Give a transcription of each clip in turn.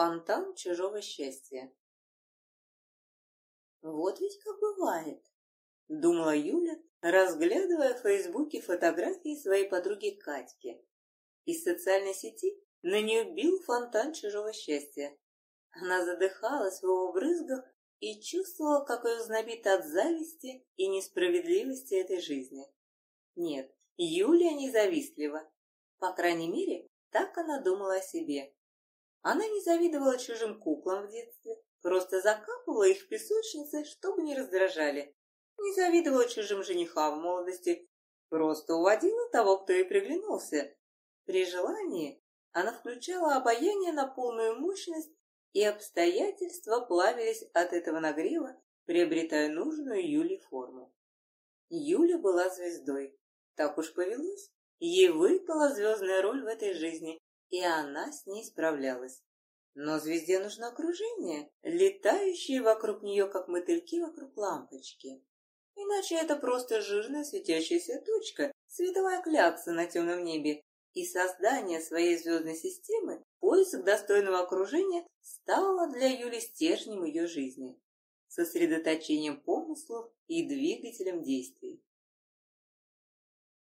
Фонтан чужого счастья. Вот ведь как бывает, думала Юля, разглядывая в Фейсбуке фотографии своей подруги Катьки. Из социальной сети на нее бил фонтан чужого счастья. Она задыхалась в его брызгах и чувствовала, как ее знобит от зависти и несправедливости этой жизни. Нет, Юлия не завистлива. По крайней мере, так она думала о себе. Она не завидовала чужим куклам в детстве, просто закапывала их в песочнице, чтобы не раздражали. Не завидовала чужим женихам в молодости, просто уводила того, кто ей приглянулся. При желании она включала обаяние на полную мощность, и обстоятельства плавились от этого нагрева, приобретая нужную Юле форму. Юля была звездой. Так уж повелось. Ей выпала звездная роль в этой жизни, и она с ней справлялась. Но звезде нужно окружение, летающие вокруг нее, как мотыльки вокруг лампочки. Иначе это просто жирная светящаяся точка, световая клякса на темном небе. И создание своей звездной системы, поиск достойного окружения, стало для Юли стержнем ее жизни, сосредоточением помыслов и двигателем действий.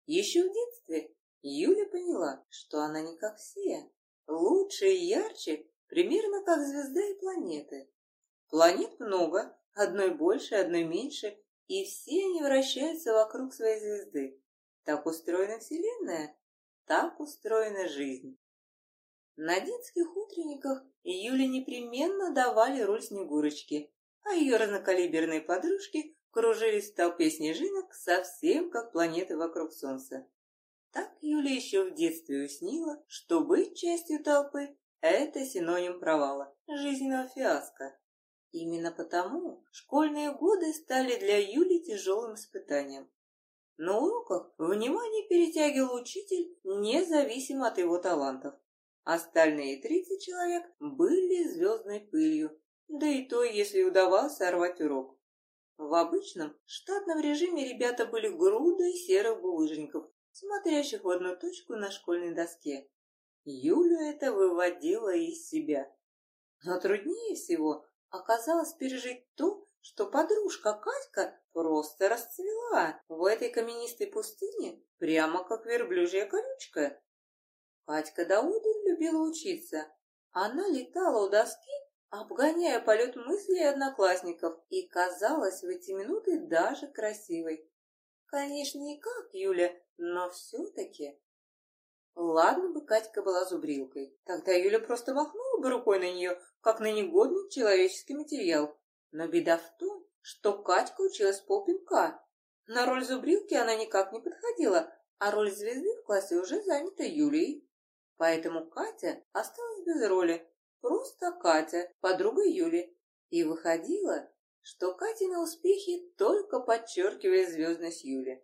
Еще в детстве Юля поняла, что она не как все, лучше и ярче, примерно как звезда и планеты. Планет много, одной больше, одной меньше, и все они вращаются вокруг своей звезды. Так устроена Вселенная, так устроена жизнь. На детских утренниках Юле непременно давали роль Снегурочки, а ее разнокалиберные подружки кружились в толпе снежинок совсем как планеты вокруг Солнца. Так Юля еще в детстве уснила, что быть частью толпы – это синоним провала, жизненного фиаско. Именно потому школьные годы стали для Юли тяжелым испытанием. На уроках внимание перетягивал учитель, независимо от его талантов. Остальные 30 человек были звездной пылью, да и то, если удавалось сорвать урок. В обычном штатном режиме ребята были грудой серых булыжников, смотрящих в одну точку на школьной доске. Юлю это выводило из себя. Но труднее всего оказалось пережить то, что подружка Катька просто расцвела в этой каменистой пустыне, прямо как верблюжья колючка. Катька до любила учиться. Она летала у доски, обгоняя полет мыслей одноклассников, и казалась в эти минуты даже красивой. Конечно, не как Юля, но все-таки... Ладно бы Катька была зубрилкой. Тогда Юля просто махнула бы рукой на нее, как на негодный человеческий материал. Но беда в том, что Катька училась полпинка. На роль зубрилки она никак не подходила, а роль звезды в классе уже занята Юлией. Поэтому Катя осталась без роли. Просто Катя, подруга Юли. И выходила, что Катины успехи только подчеркивали звездность Юли.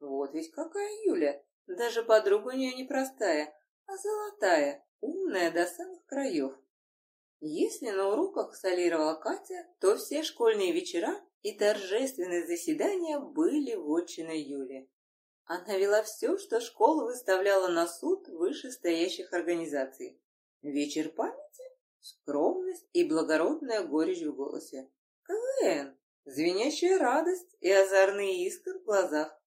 Вот ведь какая Юля! Даже подруга у нее не простая, а золотая, умная до самых краев. Если на уроках солировала Катя, то все школьные вечера и торжественные заседания были в отчиной Юли. Она вела все, что школа выставляла на суд вышестоящих организаций. Вечер памяти, скромность и благородная горечь в голосе. КВН, звенящая радость и озорные искры в глазах.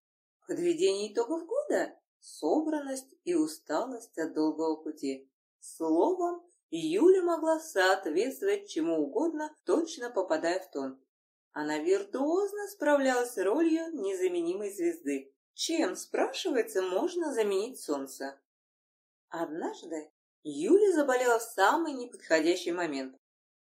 Подведение итогов года, собранность и усталость от долгого пути. Словом, Юля могла соответствовать чему угодно, точно попадая в тон. Она виртуозно справлялась с ролью незаменимой звезды. Чем, спрашивается, можно заменить солнце? Однажды Юля заболела в самый неподходящий момент.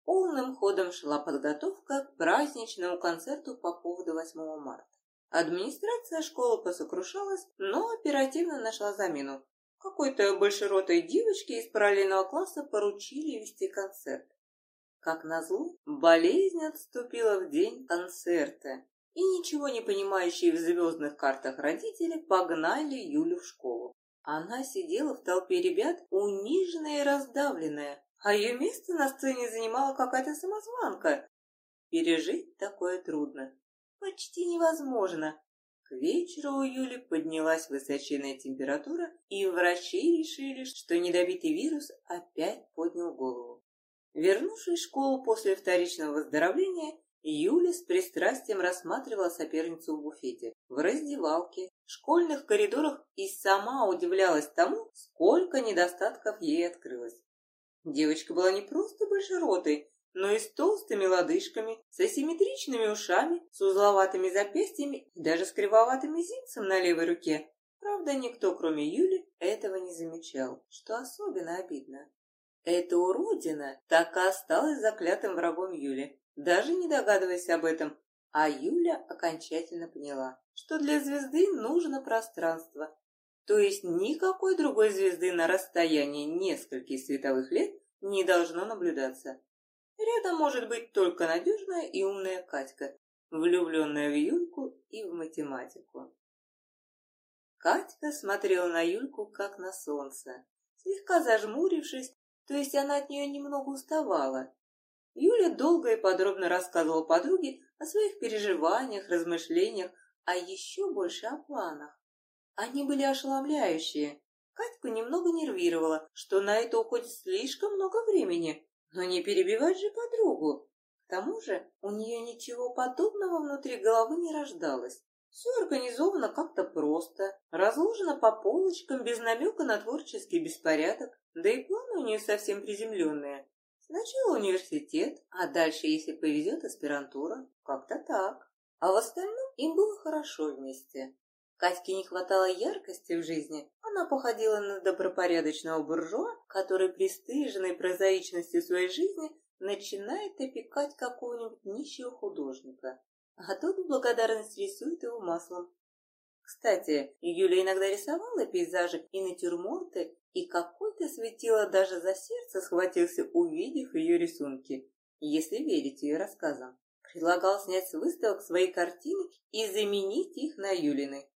Полным ходом шла подготовка к праздничному концерту по поводу 8 марта. Администрация школы посокрушалась, но оперативно нашла замену. Какой-то большеротой девочке из параллельного класса поручили вести концерт. Как назло, болезнь отступила в день концерта, и ничего не понимающие в звездных картах родители погнали Юлю в школу. Она сидела в толпе ребят, униженная и раздавленная, а ее место на сцене занимала какая-то самозванка. Пережить такое трудно почти невозможно. К вечеру у Юли поднялась высоченная температура, и врачи решили, что недобитый вирус опять поднял голову. Вернувшись в школу после вторичного выздоровления, Юля с пристрастием рассматривала соперницу в буфете, в раздевалке, в школьных коридорах и сама удивлялась тому, сколько недостатков ей открылось. Девочка была не просто большеротой, но и с толстыми лодыжками, с асимметричными ушами, с узловатыми запястьями и даже с кривоватым мизинцем на левой руке. Правда, никто, кроме Юли, этого не замечал, что особенно обидно. Эта уродина так и осталась заклятым врагом Юли, даже не догадываясь об этом. А Юля окончательно поняла, что для звезды нужно пространство. То есть никакой другой звезды на расстоянии нескольких световых лет не должно наблюдаться. Рядом может быть только надежная и умная Катька, влюбленная в Юльку и в математику. Катька смотрела на Юльку, как на солнце, слегка зажмурившись, то есть она от нее немного уставала. Юля долго и подробно рассказывала подруге о своих переживаниях, размышлениях, а еще больше о планах. Они были ошеломляющие. Катьку немного нервировала, что на это уходит слишком много времени, но не перебивать же подругу. К тому же у нее ничего подобного внутри головы не рождалось. Все организовано как-то просто, разложено по полочкам, без намека на творческий беспорядок, да и планы у нее совсем приземленные. Сначала университет, а дальше, если повезет, аспирантура. Как-то так. А в остальном им было хорошо вместе. Катьке не хватало яркости в жизни. Она походила на добропорядочного буржуа, который при стыженной прозаичности своей жизни начинает опекать какого-нибудь нищего художника а тот в благодарность рисует его маслом. Кстати, Юля иногда рисовала пейзажи и натюрморты, и какой-то светило даже за сердце схватился, увидев ее рисунки, если верить ее рассказам. Предлагал снять с выставок свои картины и заменить их на Юлины.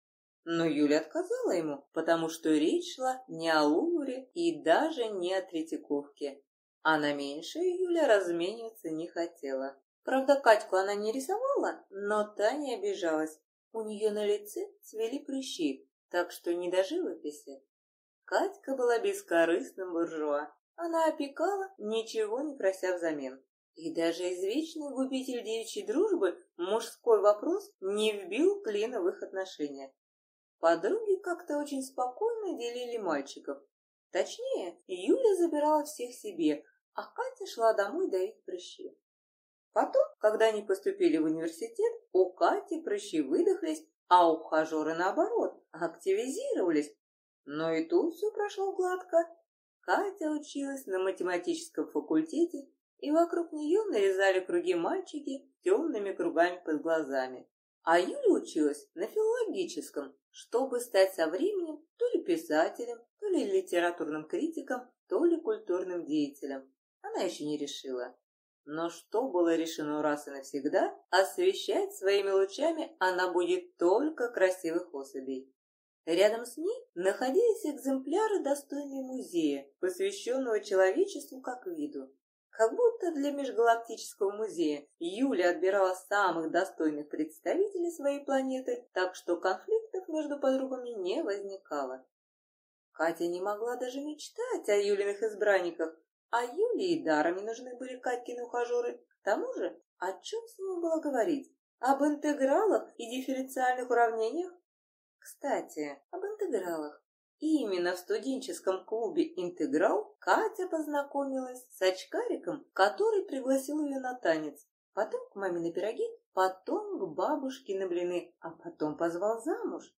Но Юля отказала ему, потому что речь шла не о Лувре и даже не о Третьяковке. А на меньшее Юля размениваться не хотела. Правда, Катьку она не рисовала, но та не обижалась. У нее на лице цвели прыщи, так что не до живописи. Катька была бескорыстным буржуа. Она опекала, ничего не прося взамен. И даже извечный губитель девичьей дружбы мужской вопрос не вбил клина в их отношения. Подруги как-то очень спокойно делили мальчиков. Точнее, Юля забирала всех себе, а Катя шла домой давить прыщи. Потом, когда они поступили в университет, у Кати прыщи выдохлись, а ухажеры, наоборот, активизировались. Но и тут все прошло гладко. Катя училась на математическом факультете, и вокруг нее нарезали круги мальчики темными кругами под глазами. А Юля училась на филологическом, чтобы стать со временем то ли писателем, то ли литературным критиком, то ли культурным деятелем. Она еще не решила. Но что было решено раз и навсегда, освещать своими лучами она будет только красивых особей. Рядом с ней находились экземпляры, достойные музея, посвященного человечеству как виду. Как будто для межгалактического музея Юля отбирала самых достойных представителей своей планеты, так что конфликтов между подругами не возникало. Катя не могла даже мечтать о Юлиных избранниках, а Юле и даром не нужны были Катькины ухажеры. К тому же, о чем с ним было говорить? Об интегралах и дифференциальных уравнениях? Кстати, об интегралах. Именно в студенческом клубе «Интеграл» Катя познакомилась с очкариком, который пригласил ее на танец. Потом к маме на пироги, потом к бабушке на блины, а потом позвал замуж.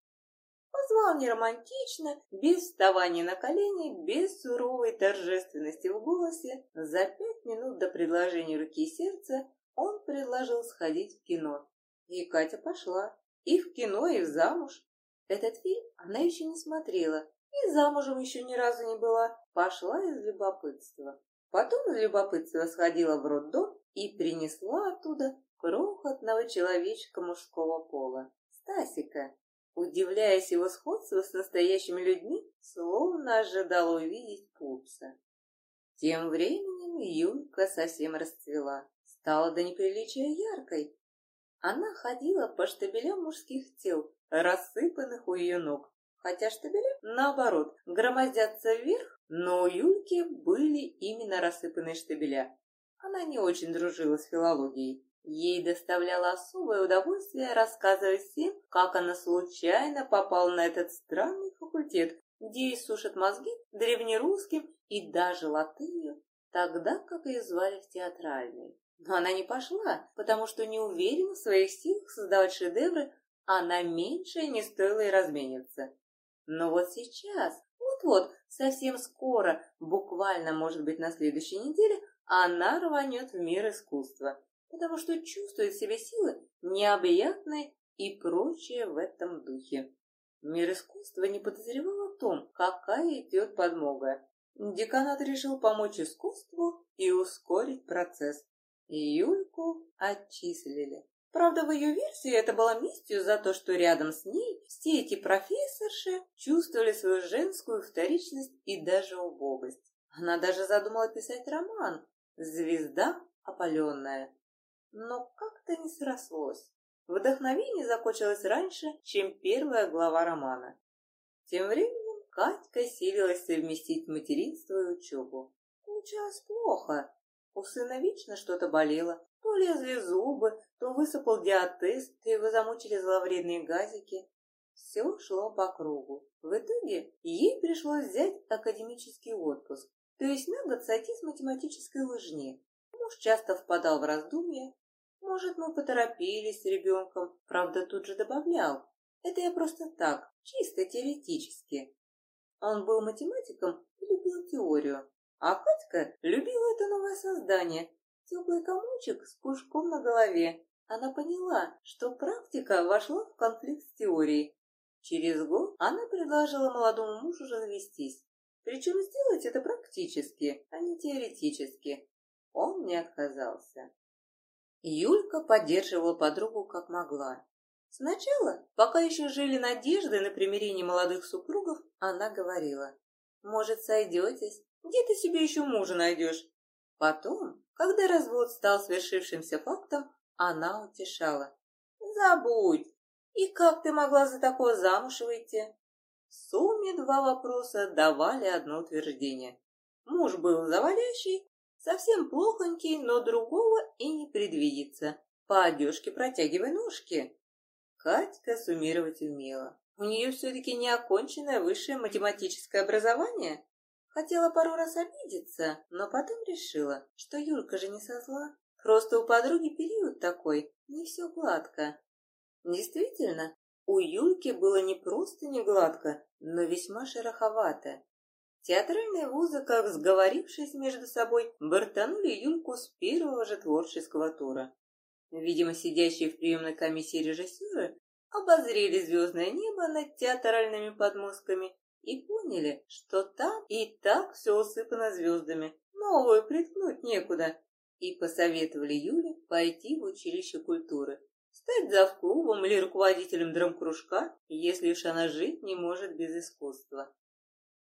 Позвал не романтично, без вставания на колени, без суровой торжественности в голосе. За пять минут до предложения руки и сердца он предложил сходить в кино. И Катя пошла. И в кино, и в замуж. Этот фильм она еще не смотрела, и замужем еще ни разу не была. Пошла из любопытства. Потом из любопытства сходила в роддом и принесла оттуда крохотного человечка мужского пола. Стасика, удивляясь его сходству с настоящими людьми, словно ожидала увидеть пупса. Тем временем Юлька совсем расцвела, стала до неприличия яркой. Она ходила по штабелям мужских тел, рассыпанных у ее ног, хотя штабеля, наоборот, громоздятся вверх, но у Юльки были именно рассыпанные штабеля. она не очень дружила с филологией. Ей доставляло особое удовольствие рассказывать всем, как она случайно попала на этот странный факультет, где и сушат мозги древнерусским и даже латынью, тогда как ее звали в театральной. Но она не пошла, потому что не уверена в своих силах создавать шедевры, а на меньшее не стоило и размениться. Но вот сейчас, вот-вот, совсем скоро, буквально, может быть, на следующей неделе, она рванет в мир искусства потому что чувствует в себе силы необъятные и прочее в этом духе. Мир искусства не подозревал о том, какая идет подмога. Деканат решил помочь искусству и ускорить процесс. Юльку отчислили. Правда, в ее версии это была местью за то, что рядом с ней все эти профессорши чувствовали свою женскую вторичность и даже убогость. Она даже задумала писать роман «Звезда опаленная», но как-то не срослось. Вдохновение закончилось раньше, чем первая глава романа. Тем временем Катька силилась совместить материнство и учебу. Получалось плохо. У сына вечно что-то болело. То лезли зубы, то высыпал диатез, то его замучили зловредные газики. Все шло по кругу. В итоге ей пришлось взять академический отпуск, то есть на год сойти с математической лыжни. Муж часто впадал в раздумья, может, мы поторопились с ребенком, правда, тут же добавлял. Это я просто так, чисто теоретически. Он был математиком и любил теорию, а Катька любила это новое создание, теплый комочек с пушком на голове. Она поняла, что практика вошла в конфликт с теорией. Через год она предложила молодому мужу развестись. Причем сделать это практически, а не теоретически. Он не отказался. Юлька поддерживала подругу как могла. Сначала, пока еще жили надежды на примирение молодых супругов, она говорила, «Может, сойдетесь? Где ты себе еще мужа найдешь?» Потом, когда развод стал свершившимся фактом, она утешала, «Забудь! И как ты могла за такое замуж выйти?» В сумме два вопроса давали одно утверждение. Муж был завалящий, Совсем плохонький, но другого и не предвидится. По одежке протягивай ножки. Катька суммировать умела. У нее все-таки неоконченное высшее математическое образование. Хотела пару раз обидеться, но потом решила, что Юлька же не со зла. Просто у подруги период такой, не все гладко. Действительно, у Юльки было не просто не гладко, но весьма шероховато. Театральные вузы, как сговорившись между собой, бортанули Юльку с первого же творческого тура. Видимо, сидящие в приемной комиссии режиссеры обозрели звездное небо над театральными подмостками и поняли, что там и так все усыпано звездами, новую приткнуть некуда, и посоветовали Юле пойти в училище культуры, стать завклубом или руководителем драмкружка, если уж она жить не может без искусства.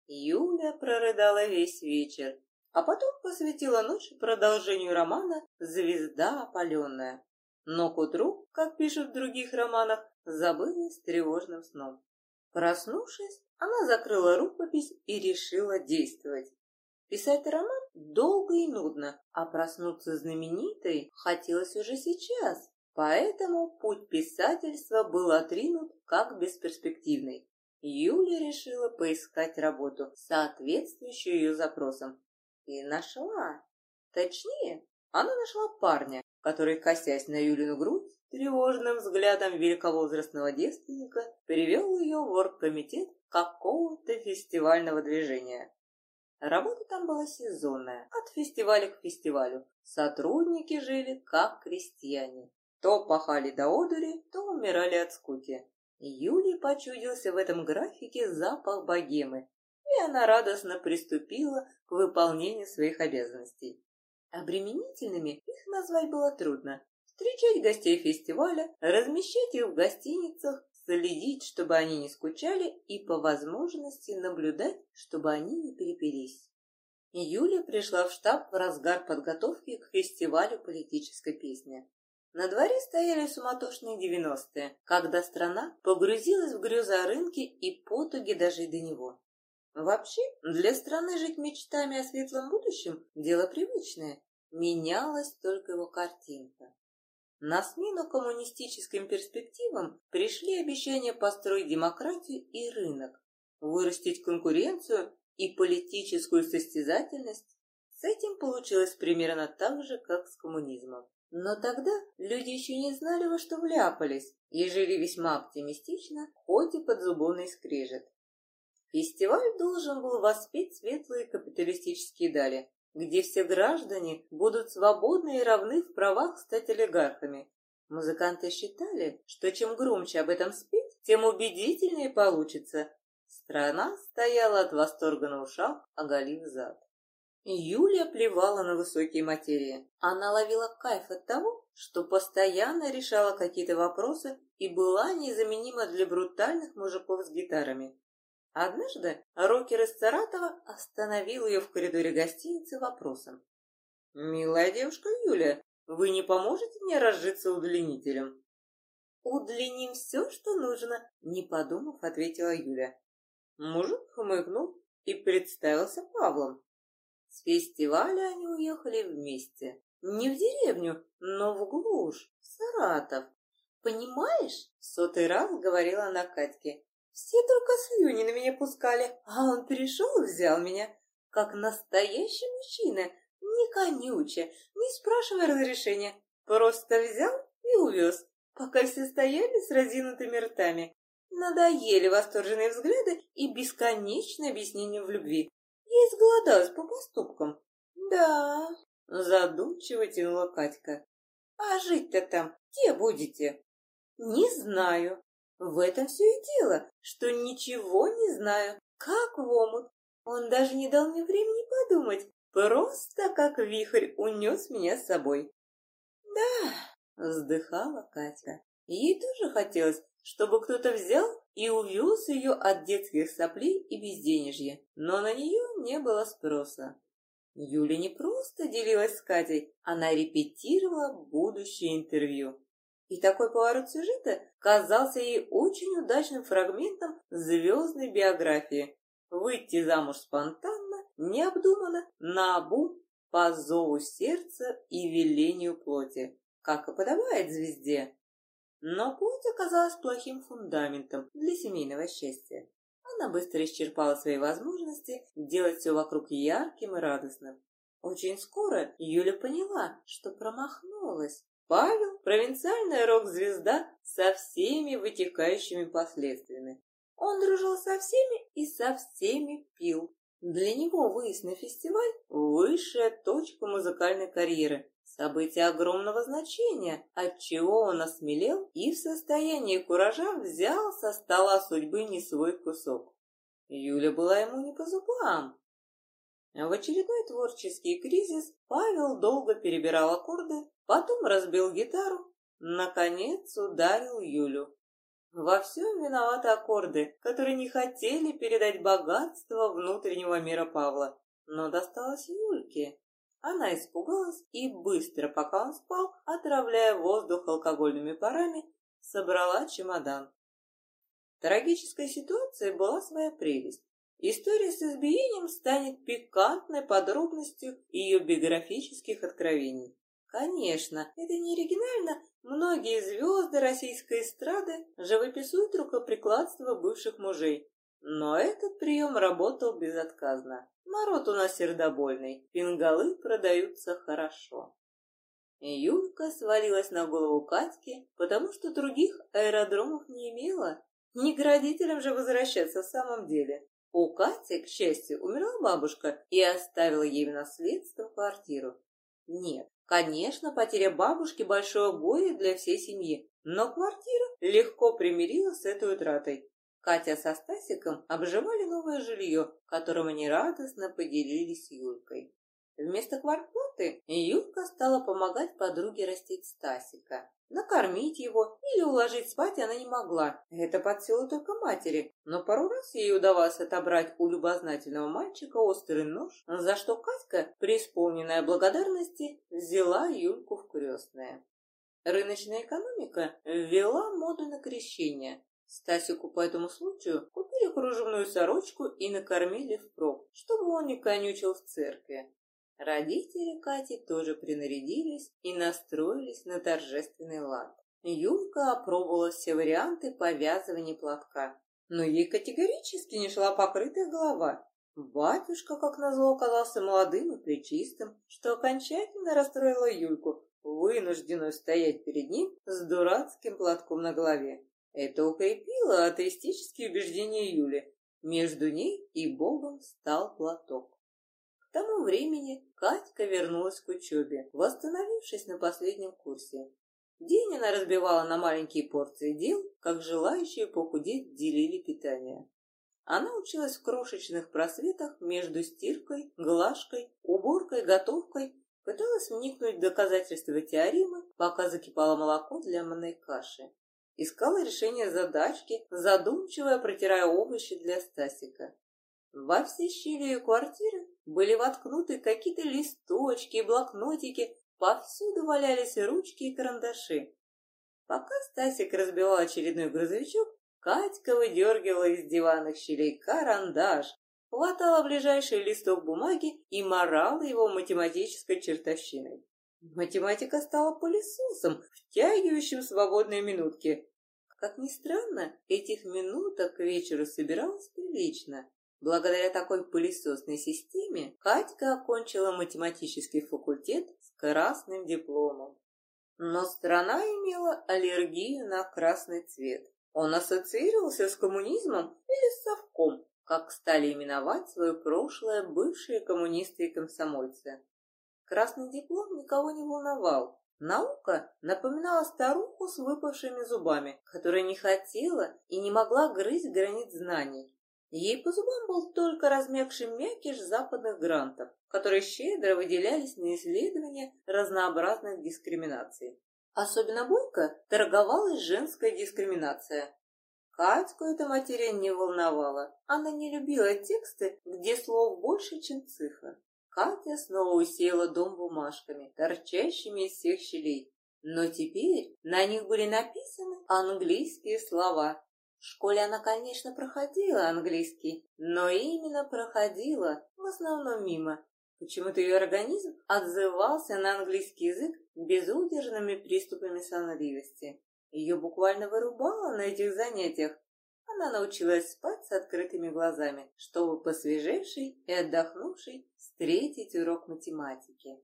Юля прорыдала весь вечер, а потом посвятила ночь продолжению романа «Звезда опаленная». Но к утру, как пишут в других романах, забылась тревожным сном. Проснувшись, она закрыла рукопись и решила действовать. Писать роман долго и нудно, а проснуться знаменитой хотелось уже сейчас, поэтому путь писательства был отринут как бесперспективный. Юля решила поискать работу, соответствующую ее запросам. И нашла. Точнее, она нашла парня, который, косясь на Юлину грудь, тревожным взглядом великовозрастного девственника перевел ее в оргкомитет какого-то фестивального движения. Работа там была сезонная, от фестиваля к фестивалю. Сотрудники жили как крестьяне. То пахали до одури, то умирали от скуки. Юле почудился в этом графике запах богемы, и она радостно приступила к выполнению своих обязанностей. Обременительными их назвать было трудно. Встречать гостей фестиваля, размещать их в гостиницах, следить, чтобы они не скучали, и по возможности наблюдать, чтобы они не перепились. Юля пришла в штаб в разгар подготовки к фестивалю политической песни. На дворе стояли суматошные девяностые, когда страна погрузилась в грезы о рынке и потуги дожить до него. Вообще, для страны жить мечтами о светлом будущем – дело привычное. менялась только его картинка. На смену коммунистическим перспективам пришли обещания построить демократию и рынок, вырастить конкуренцию и политическую состязательность. С этим получилось примерно так же, как с коммунизмом. Но тогда люди еще не знали, во что вляпались, и жили весьма оптимистично, хоть и под зубовный скрежет. Фестиваль должен был воспеть светлые капиталистические дали, где все граждане будут свободны и равны в правах стать олигархами. Музыканты считали, что чем громче об этом спеть, тем убедительнее получится. Страна стояла от восторга на ушах, оголив зад. Юлия плевала на высокие материи. Она ловила кайф от того, что постоянно решала какие-то вопросы и была незаменима для брутальных мужиков с гитарами. Однажды рокер из Саратова остановил ее в коридоре гостиницы вопросом. «Милая девушка Юлия, вы не поможете мне разжиться удлинителем?» «Удлиним все, что нужно», — не подумав, ответила Юля. Мужик хмыкнул и представился Павлом. С фестиваля они уехали вместе. Не в деревню, но в глушь, в Саратов. «Понимаешь?» — сотый раз говорила она Катьке. Все только слюни на меня пускали, а он пришел и взял меня, как настоящий мужчина, не конюча, не спрашивая разрешения. Просто взял и увез, пока все стояли с разинутыми ртами. Надоели восторженные взгляды и бесконечное объяснение в любви. Я изголодалась по поступкам. Да, задумчиво тянула Катька. А жить-то там где будете? Не знаю. В этом все и дело, что ничего не знаю, как в омут. Он даже не дал мне времени подумать, просто как вихрь унес меня с собой. Да, вздыхала Катя. Ей тоже хотелось, чтобы кто-то взял и увез ее от детских соплей и безденежья, но на нее не было спроса. Юля не просто делилась с Катей, она репетировала будущее интервью. И такой поворот сюжета казался ей очень удачным фрагментом звездной биографии. Выйти замуж спонтанно, необдуманно, наобум, по зову сердца и велению плоти, как и подобает звезде. Но плоть оказалась плохим фундаментом для семейного счастья. Она быстро исчерпала свои возможности делать все вокруг ярким и радостным. Очень скоро Юля поняла, что промахнулась. Павел – провинциальная рок-звезда со всеми вытекающими последствиями. Он дружил со всеми и со всеми пил. Для него выезд на фестиваль – высшая точка музыкальной карьеры, событие огромного значения, отчего он осмелел и в состоянии куража взял со стола судьбы не свой кусок. Юля была ему не по зубам. В очередной творческий кризис Павел долго перебирал аккорды, потом разбил гитару, наконец ударил Юлю. Во всем виноваты аккорды, которые не хотели передать богатство внутреннего мира Павла, но досталось Юльке. Она испугалась и быстро, пока он спал, отравляя воздух алкогольными парами, собрала чемодан. Трагическая ситуация была своя прелесть. История с избиением станет пикантной подробностью ее биографических откровений. Конечно, это не оригинально. Многие звезды российской эстрады живописуют рукоприкладство бывших мужей. Но этот прием работал безотказно. Народ у нас сердобольный, пингалы продаются хорошо. Юлька свалилась на голову Катьки, потому что других аэродромов не имела. Не к родителям же возвращаться в самом деле. У Кати, к счастью, умерла бабушка и оставила ей в наследство квартиру. Нет, конечно, потеря бабушки – большое горе для всей семьи, но квартира легко примирилась с этой утратой. Катя со Стасиком обживали новое жилье, которым они радостно поделились с Юлькой. Вместо квартплаты Юлька стала помогать подруге растить Стасика. Накормить его или уложить спать она не могла. Это под силу только матери. Но пару раз ей удавалось отобрать у любознательного мальчика острый нож, за что Катька, преисполненная благодарности, взяла Юльку в крестное. Рыночная экономика ввела моду на крещение. Стасику по этому случаю купили кружевную сорочку и накормили впрок, чтобы он не конючил в церкви. Родители Кати тоже принарядились и настроились на торжественный лад. Юлька опробовала все варианты повязывания платка, но ей категорически не шла покрытая голова. Батюшка, как назло, оказался молодым и плечистым, что окончательно расстроило Юльку, вынужденную стоять перед ним с дурацким платком на голове. Это укрепило атеистические убеждения Юли. Между ней и Богом стал платок. К тому времени Катька вернулась к учебе, восстановившись на последнем курсе. День она разбивала на маленькие порции дел, как желающие похудеть делили питание. Она училась в крошечных просветах между стиркой, глажкой, уборкой, готовкой, пыталась вникнуть в доказательства теоремы, пока закипало молоко для манной каши. Искала решение задачки, задумчиво протирая овощи для Стасика. Во все щели ее квартиры были воткнуты какие-то листочки и блокнотики, повсюду валялись ручки и карандаши. Пока Стасик разбивал очередной грузовичок, Катька выдергивала из диванных щелей карандаш, хватала ближайший листок бумаги и морала его математической чертовщиной. Математика стала пылесосом, втягивающим свободные минутки. Как ни странно, этих минуток к вечеру собиралось прилично. Благодаря такой пылесосной системе Катька окончила математический факультет с красным дипломом. Но страна имела аллергию на красный цвет. Он ассоциировался с коммунизмом или с совком, как стали именовать свое прошлое бывшие коммунисты и комсомольцы. Красный диплом никого не волновал. Наука напоминала старуху с выпавшими зубами, которая не хотела и не могла грызть границ знаний. Ей по зубам был только размягший мякиш западных грантов, которые щедро выделялись на исследование разнообразных дискриминаций. Особенно бойко торговалась женская дискриминация. Катьку эта материя не волновала. Она не любила тексты, где слов больше, чем цифр. Катя снова усеяла дом бумажками, торчащими из всех щелей. Но теперь на них были написаны английские слова. В школе она, конечно, проходила английский, но именно проходила, в основном мимо, Почему-то ее организм отзывался на английский язык безудержными приступами сонливости. Ее буквально вырубало на этих занятиях. Она научилась спать с открытыми глазами, чтобы посвежевший и отдохнувший встретить урок математики.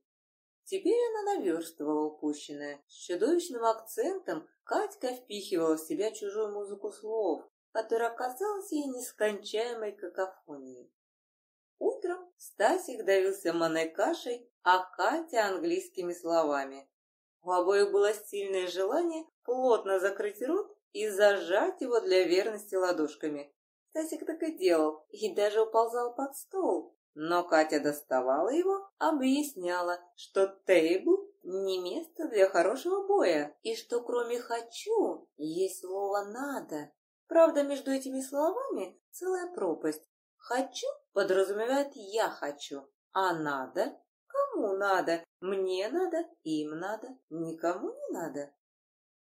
Теперь она наверстывала упущенное. С чудовищным акцентом Катька впихивала в себя чужую музыку слов, которая казалась ей нескончаемой какофонией. Утром Стасик давился манной кашей, а Катя английскими словами. У обоих было сильное желание плотно закрыть рот и зажать его для верности ладошками. Стасик так и делал, и даже уползал под стол. Но Катя доставала его, объясняла, что тейбл не место для хорошего боя, и что кроме «хочу» есть слово «надо». Правда, между этими словами целая пропасть. «Хочу» подразумевает «я хочу», а «надо» кому надо, мне надо, им надо, никому не надо.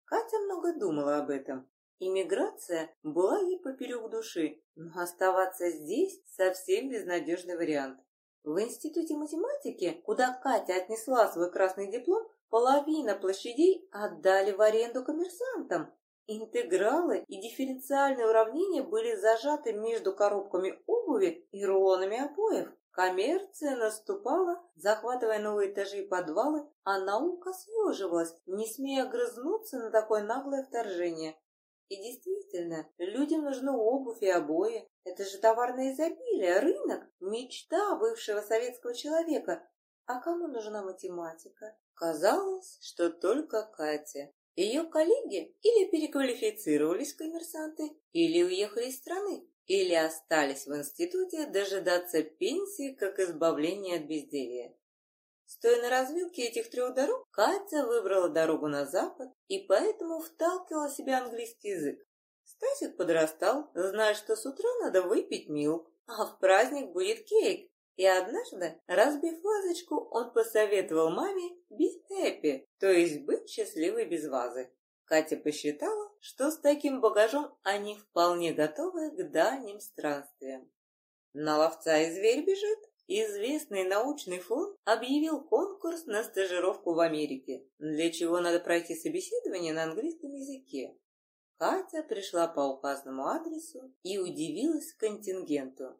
Катя много думала об этом. Иммиграция была ей поперек души, но оставаться здесь совсем безнадежный вариант. В Институте математики, куда Катя отнесла свой красный диплом, половина площадей отдали в аренду коммерсантам. Интегралы и дифференциальные уравнения были зажаты между коробками обуви и рулонами обоев. Коммерция наступала, захватывая новые этажи и подвалы, а наука съеживалась, не смея грызнуться на такое наглое вторжение. И действительно, людям нужны обувь и обои. Это же товарное изобилие, рынок, мечта бывшего советского человека. А кому нужна математика? Казалось, что только Кате. Ее коллеги или переквалифицировались в коммерсанты, или уехали из страны, или остались в институте дожидаться пенсии как избавления от безделья. Стоя на развилке этих трех дорог, Катя выбрала дорогу на запад и поэтому вталкивала в себя английский язык. Стасик подрастал, зная, что с утра надо выпить милк, а в праздник будет кейк, и однажды, разбив вазочку, он посоветовал маме be happy, то есть быть счастливой без вазы. Катя посчитала, что с таким багажом они вполне готовы к дальним странствиям. На ловца и зверь бежит, известный научный фонд объявил конкурс на стажировку в Америке, для чего надо пройти собеседование на английском языке. Катя пришла по указанному адресу и удивилась контингенту.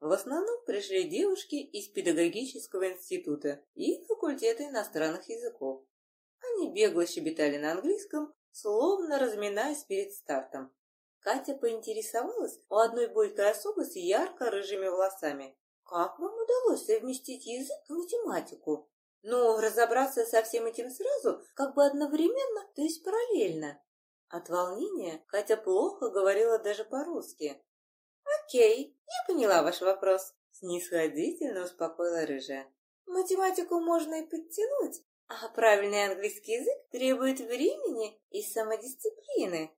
В основном пришли девушки из педагогического института и факультета иностранных языков. Они бегло щебетали на английском, словно разминаясь перед стартом. Катя поинтересовалась у одной бойкой особы с ярко-рыжими волосами. «Как вам удалось совместить язык и математику?» «Ну, разобраться со всем этим сразу, как бы одновременно, то есть параллельно». От волнения Катя плохо говорила даже по-русски. «Окей, я поняла ваш вопрос», — снисходительно успокоила рыжая. «Математику можно и подтянуть, а правильный английский язык требует времени и самодисциплины.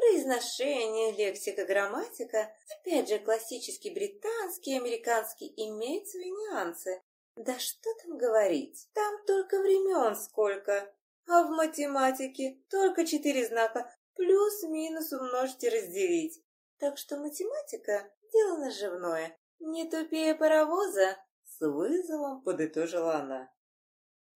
Произношение, лексика, грамматика, опять же, классический британский, американский, имеют свои нюансы. Да что там говорить, там только времен сколько. А в математике только четыре знака, плюс-минус умножить и разделить. Так что математика – дело наживное. Не тупее паровоза, с вызовом подытожила она.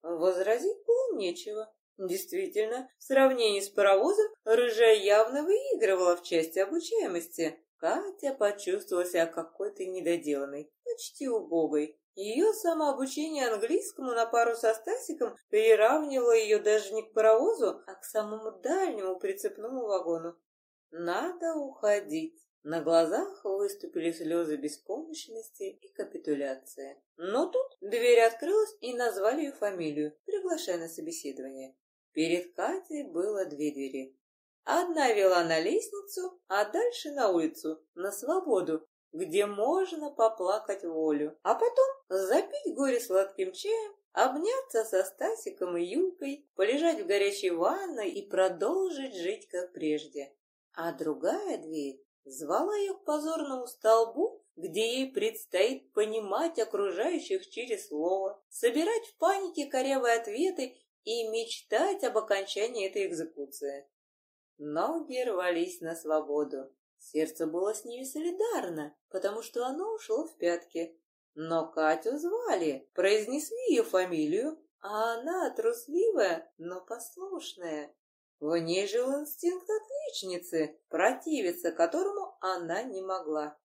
Возразить было нечего. Действительно, в сравнении с паровозом, рыжая явно выигрывала в части обучаемости. Катя почувствовала себя какой-то недоделанной, почти убогой. Ее самообучение английскому на пару со Стасиком приравнивало ее даже не к паровозу, а к самому дальнему прицепному вагону. Надо уходить. На глазах выступили слезы беспомощности и капитуляции. Но тут дверь открылась и назвали ее фамилию, приглашая на собеседование. Перед Катей было две двери. Одна вела на лестницу, а дальше на улицу, на свободу, где можно поплакать волю, а потом запить горе сладким чаем, обняться со Стасиком и Юлькой, полежать в горячей ванной и продолжить жить как прежде. А другая дверь звала ее к позорному столбу, где ей предстоит понимать окружающих через слово, собирать в панике корявые ответы и мечтать об окончании этой экзекуции. Ноги рвались на свободу. Сердце было с ними солидарно, потому что оно ушло в пятки. Но Катю звали, произнесли ее фамилию, а она трусливая, но послушная. В ней жил инстинкт отличницы, противиться которому она не могла.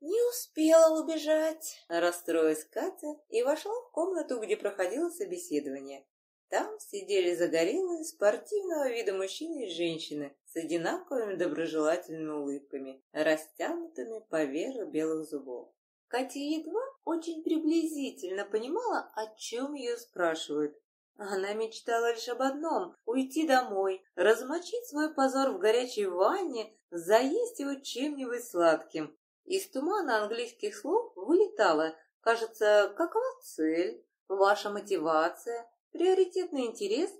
«Не успела убежать», — расстроилась Катя и вошла в комнату, где проходило собеседование. Там сидели загорелые, спортивного вида мужчины и женщины с одинаковыми доброжелательными улыбками, растянутыми поверх белых зубов. Катя едва очень приблизительно понимала, о чем ее спрашивают. Она мечтала лишь об одном — уйти домой, размочить свой позор в горячей ванне, заесть его чем-нибудь сладким. Из тумана английских слов вылетала, кажется, какова цель, ваша мотивация, Приоритетный интерес?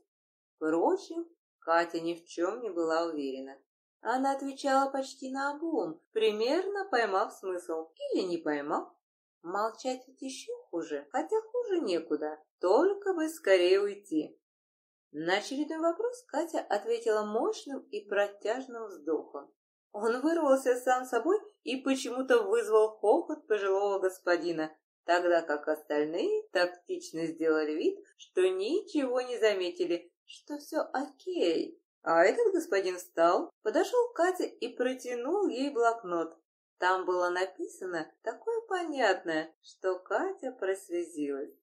Впрочем, Катя ни в чем не была уверена. Она отвечала почти на обум, примерно поймав смысл. Или не поймав. Молчать ведь еще хуже, хотя хуже некуда, только бы скорее уйти. На очередной вопрос Катя ответила мощным и протяжным вздохом. Он вырвался сам собой и почему-то вызвал хохот пожилого господина, тогда как остальные тактично сделали вид, что ничего не заметили, что все окей. А этот господин встал, подошел к Кате и протянул ей блокнот. Там было написано такое понятное, что Катя прослезилась.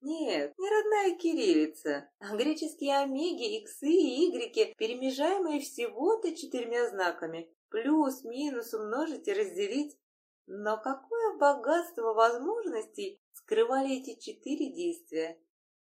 Нет, не родная кириллица, а греческие омеги, иксы и игреки, перемежаемые всего-то четырьмя знаками. Плюс, минус, умножить и разделить. Но какое богатство возможностей скрывали эти четыре действия?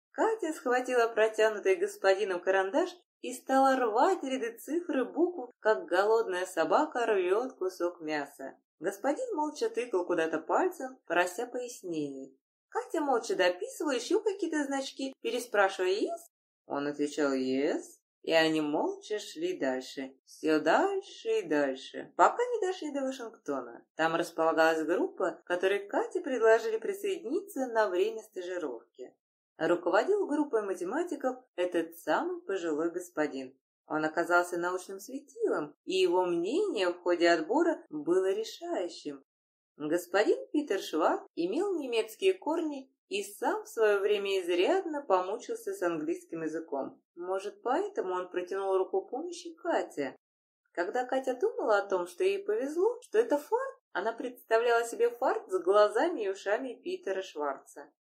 Катя схватила протянутый господином карандаш и стала рвать ряды цифр и букв, как голодная собака рвет кусок мяса. Господин молча тыкал куда-то пальцем, прося пояснений. Катя молча дописывала еще какие-то значки, переспрашивая «Yes?». Он отвечал «Yes», и они молча шли дальше, все дальше и дальше, пока не дошли до Вашингтона. Там располагалась группа, которой Кате предложили присоединиться на время стажировки. Руководил группой математиков этот самый пожилой господин. Он оказался научным светилом, и его мнение в ходе отбора было решающим. Господин Питер Шваб имел немецкие корни и сам в свое время изрядно помучился с английским языком. Может, поэтому он протянул руку помощи Кате. Когда Катя думала о том, что ей повезло, что это фарт, она представляла себе фарт с глазами и ушами Питера Шварца.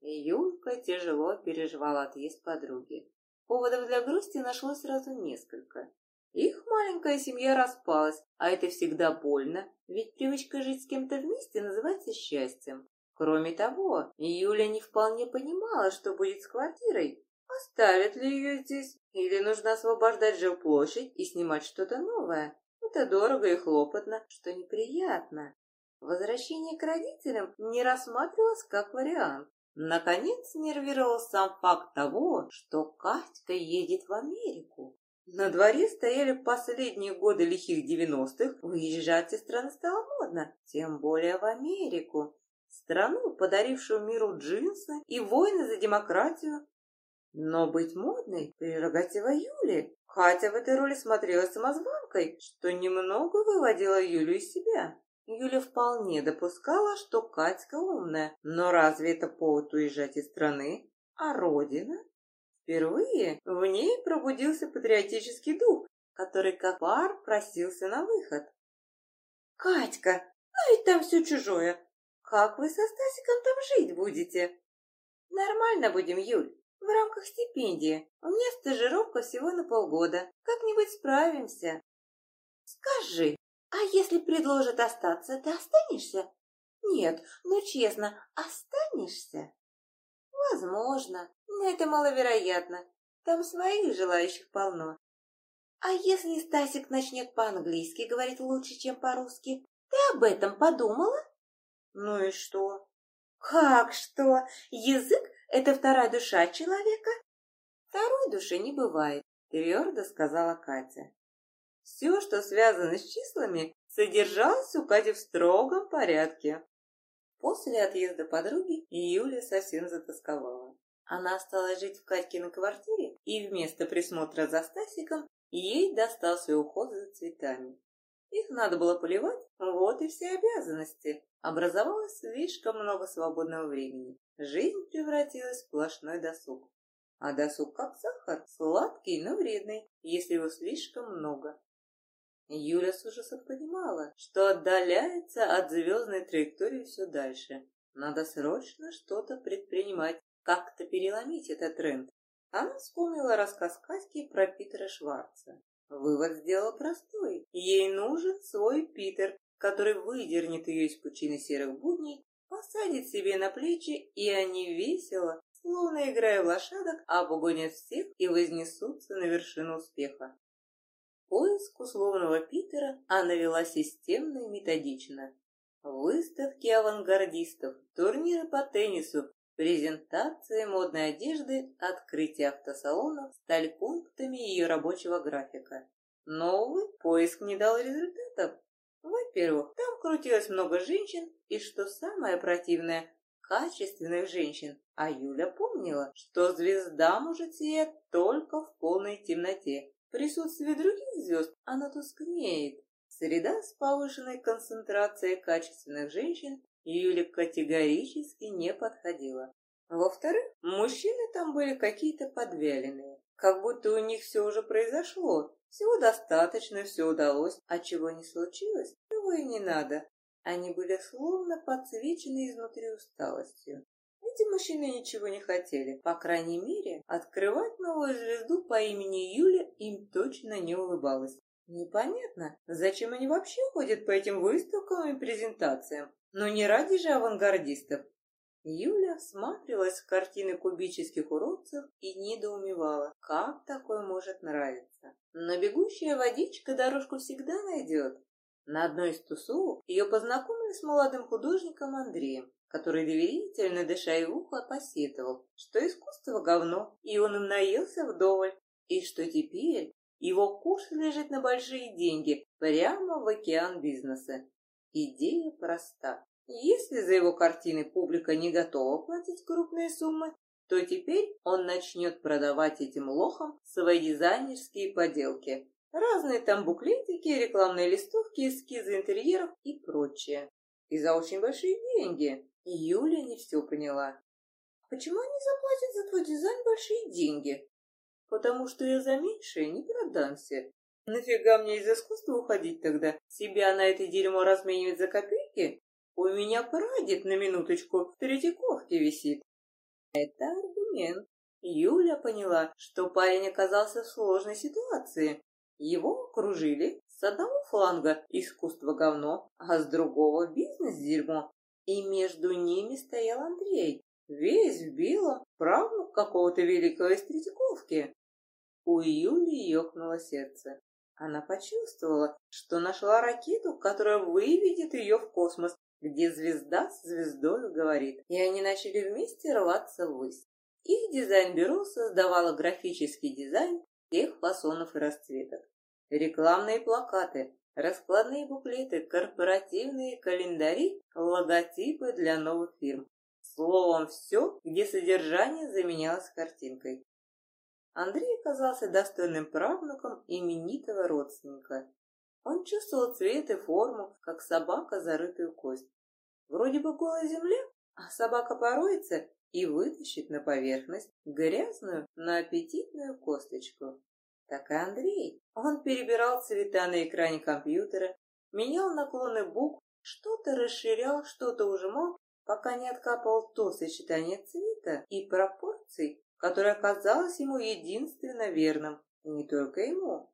И Юлька тяжело переживала отъезд подруги. Поводов для грусти нашлось сразу несколько. Их маленькая семья распалась, а это всегда больно, ведь привычка жить с кем-то вместе называется счастьем. Кроме того, Юля не вполне понимала, что будет с квартирой. Оставят ли ее здесь? Или нужно освобождать жилплощадь и снимать что-то новое? Это дорого и хлопотно, что неприятно. Возвращение к родителям не рассматривалось как вариант. Наконец нервировал сам факт того, что Катька едет в Америку. На дворе стояли последние годы лихих девяностых, выезжать из страны стало модно, тем более в Америку страну, подарившую миру джинсы и войны за демократию. Но быть модной – прерогатива Юли, хотя в этой роли смотрелась самозванкой, что немного выводило Юлю из себя. Юля вполне допускала, что Катька умная, но разве это повод уезжать из страны? А родина? Впервые в ней пробудился патриотический дух, который как пар просился на выход. «Катька, а ведь там все чужое, как вы со Стасиком там жить будете? Нормально будем, Юль. В рамках стипендии. У меня стажировка всего на полгода. Как-нибудь справимся. Скажи, а если предложат остаться, ты останешься? Нет, ну честно, останешься? Возможно, но это маловероятно. Там своих желающих полно. А если Стасик начнет по-английски говорить лучше, чем по-русски, ты об этом подумала? Ну и что? Как что? Язык — это вторая душа человека? Второй души не бывает, твердо сказала Катя. Все, что связано с числами, содержалось у Кати в строгом порядке. После отъезда подруги Юля совсем затасковала. Она осталась жить в Катькиной квартире, и вместо присмотра за Стасиком ей достался уход за цветами. Их надо было поливать, вот и все обязанности. Образовалось слишком много свободного времени. Жизнь превратилась в сплошной досуг. А досуг как сахар, сладкий, но вредный, если его слишком много. Юля с ужасом понимала, что отдаляется от звездной траектории все дальше. Надо срочно что-то предпринимать, как-то переломить этот тренд. Она вспомнила рассказ Катьки про Питера Шварца. Вывод сделал простой. Ей нужен свой Питер, который выдернет ее из пучины серых будней, посадит себе на плечи, и они весело, словно играя в лошадок, обгонят всех и вознесутся на вершину успеха. Поиск условного Питера она вела системно и методично. Выставки авангардистов, турниры по теннису, презентации модной одежды, открытие автосалонов стали пунктами ее рабочего графика. Но, увы, поиск не дал результатов. Во-первых, там крутилось много женщин, и, что самое противное, качественных женщин. А Юля помнила, что звезда может сиять только в полной темноте. В присутствии других звезд она тускнеет. Среда с повышенной концентрацией качественных женщин Юле категорически не подходила. Во-вторых, мужчины там были какие-то подвяленные, как будто у них все уже произошло, всего достаточно, все удалось, а чего не случилось, того и не надо. Они были словно подсвечены изнутри усталостью. Эти мужчины ничего не хотели. По крайней мере, открывать новую звезду по имени Юля им точно не улыбалось. Непонятно, зачем они вообще ходят по этим выставкам и презентациям. Но не ради же авангардистов. Юля всматривалась в картины кубических уродцев и недоумевала, как такое может нравиться. Но бегущая водичка дорожку всегда найдет. На одной из тусовок ее познакомили с молодым художником Андреем, который доверительно, дыша и ухо, посетовал, что искусство говно, и он им наелся вдоволь, и что теперь его курс лежит на большие деньги прямо в океан бизнеса. Идея проста. Если за его картины публика не готова платить крупные суммы, то теперь он начнет продавать этим лохам свои дизайнерские поделки. Разные там буклетики, рекламные листовки, эскизы интерьеров и прочее. И за очень большие деньги. Юля не все поняла. Почему они заплатят за твой дизайн большие деньги? Потому что я за меньшее не продамся. Нафига мне из искусства уходить тогда? Себя на это дерьмо разменивать за копейки? У меня прадед на минуточку в Третьяковке висит. Это аргумент. Юля поняла, что парень оказался в сложной ситуации. Его окружили с одного фланга искусство говно, а с другого бизнес-дерьмо. И между ними стоял Андрей, весь в белом, правнук какого-то великого из Третьяковки. У Юли ёкнуло сердце. Она почувствовала, что нашла ракету, которая выведет ее в космос, где звезда с звездой говорит. И они начали вместе рваться ввысь. Их дизайн-бюро создавало графический дизайн всех фасонов и расцветок. Рекламные плакаты, раскладные буклеты, корпоративные календари, логотипы для новых фирм. Словом, все, где содержание заменялось картинкой. Андрей оказался достойным правнуком именитого родственника. Он чувствовал цвет и форму, как собака зарытую кость. Вроде бы голая земля, а собака пороется и вытащит на поверхность грязную, но аппетитную косточку. Так и Андрей. Он перебирал цвета на экране компьютера, менял наклоны букв, что-то расширял, что-то ужимал, пока не откапывал то сочетание цвета и пропорций, которое казалось ему единственно верным, и не только ему.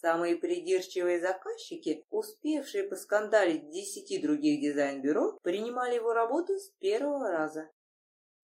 Самые придирчивые заказчики, успевшие поскандалить десяти других дизайн-бюро, принимали его работу с первого раза.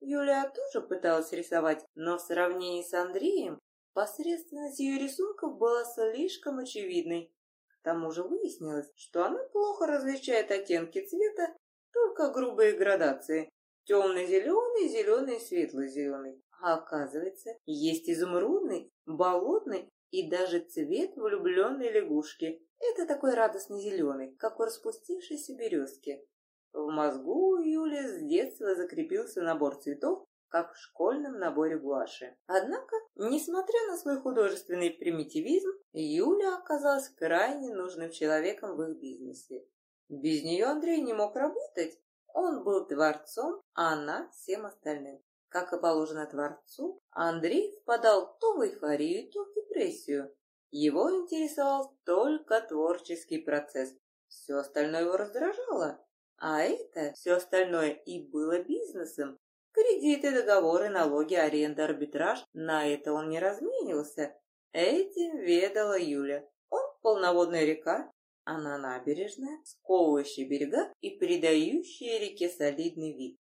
Юлия тоже пыталась рисовать, но в сравнении с Андреем посредственность ее рисунков была слишком очевидной. К тому же выяснилось, что она плохо различает оттенки цвета, только грубые градации. Темно-зеленый, зеленый, светло-зеленый. А оказывается, есть изумрудный, болотный и даже цвет влюбленной лягушки. Это такой радостный зеленый, как у распустившейся березки. В мозгу у Юли с детства закрепился набор цветов, как в школьном наборе гуаши. Однако, несмотря на свой художественный примитивизм, Юля оказалась крайне нужным человеком в их бизнесе. Без нее Андрей не мог работать. Он был творцом, а она всем остальным. Как и положено творцу, Андрей впадал то в эйфорию, то в депрессию. Его интересовал только творческий процесс. Все остальное его раздражало. А это все остальное и было бизнесом. Кредиты, договоры, налоги, аренда, арбитраж. На это он не разменился. Этим ведала Юля. Он полноводная река, она набережная, сковывающая берега и придающая реке солидный вид.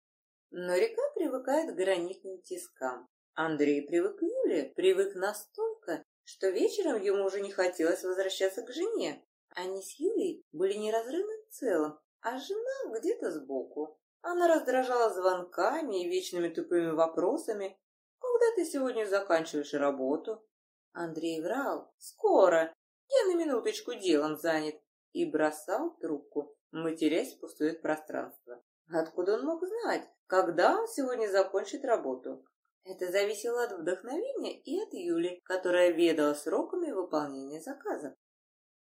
Но река привыкает к гранитным тискам. Андрей привык к Юле, привык настолько, что вечером ему уже не хотелось возвращаться к жене. Они с Юлей были неразрывным целым, а жена где-то сбоку. Она раздражала звонками и вечными тупыми вопросами. «Когда ты сегодня заканчиваешь работу?» Андрей врал. «Скоро. Я на минуточку делом занят». И бросал трубку, матерясь в пустое пространство. Откуда он мог знать, когда он сегодня закончит работу? Это зависело от вдохновения и от Юли, которая ведала сроками выполнения заказов.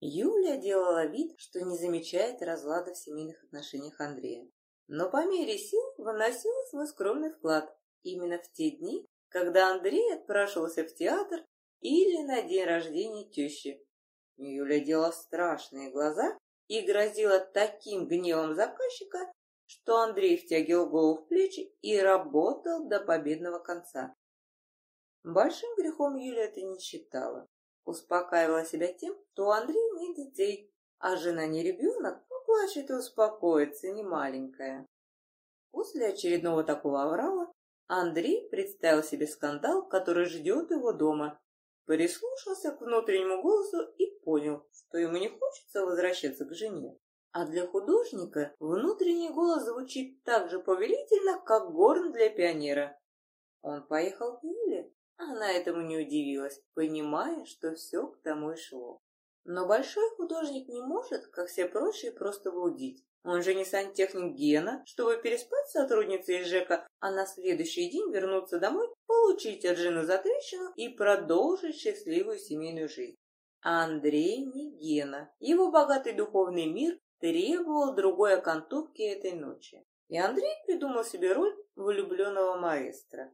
Юля делала вид, что не замечает разлада в семейных отношениях Андрея. Но по мере сил выносила свой скромный вклад именно в те дни, когда Андрей отпрашивался в театр или на день рождения тещи. Юля делала страшные глаза и грозила таким гневом заказчика, что Андрей втягивал голову в плечи и работал до победного конца. Большим грехом Юля это не считала. Успокаивала себя тем, что у Андрея нет детей, а жена не ребенок, поплачет и успокоится, не маленькая. После очередного такого аврала Андрей представил себе скандал, который ждет его дома, прислушался к внутреннему голосу и понял, что ему не хочется возвращаться к жене. А для художника внутренний голос звучит так же повелительно, как горн для пионера. Он поехал к Юле, она этому не удивилась, понимая, что все к тому и шло. Но большой художник не может, как все прочие, просто блудить. Он же не сантехник Гена, чтобы переспать с сотрудницей из ЖЭКа, а на следующий день вернуться домой, получить от жены затрещину и продолжить счастливую семейную жизнь. А Андрей не Гена. Его богатый духовный мир требовал другой окантовки этой ночи. И Андрей придумал себе роль влюбленного маэстро.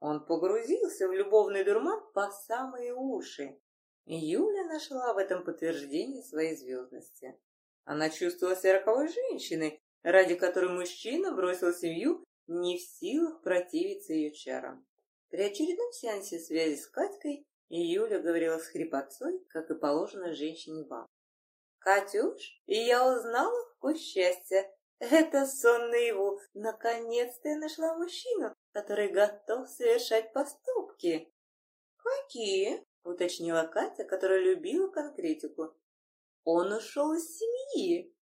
Он погрузился в любовный дурман по самые уши. Юля нашла в этом подтверждение своей звездности. Она чувствовала себя роковой женщиной, ради которой мужчина бросил семью, не в силах противиться ее чарам. При очередном сеансе связи с Катькой Юля говорила с хрипотцой, как и положено женщине вам. «Катюш, я узнала вкус счастья. Это сон наяву. Наконец-то я нашла мужчину, который готов совершать поступки». «Какие?» — уточнила Катя, которая любила конкретику. «Он ушел из семьи».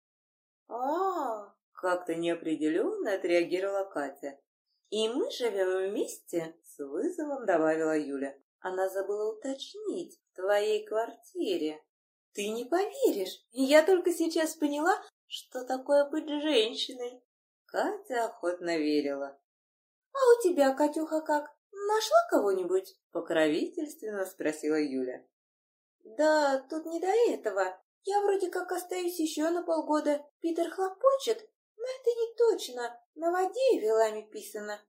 «А, как-то неопределенно отреагировала Катя. «И мы живем вместе?» — с вызовом добавила Юля. Она забыла уточнить. «В твоей квартире». «Ты не поверишь, я только сейчас поняла, что такое быть женщиной». Катя охотно верила. «А у тебя, Катюха, как? Нашла кого-нибудь?» — покровительственно спросила Юля. «Да тут не до этого. Я вроде как остаюсь еще на полгода. Питер хлопочет, но это не точно. На воде и вилами писано.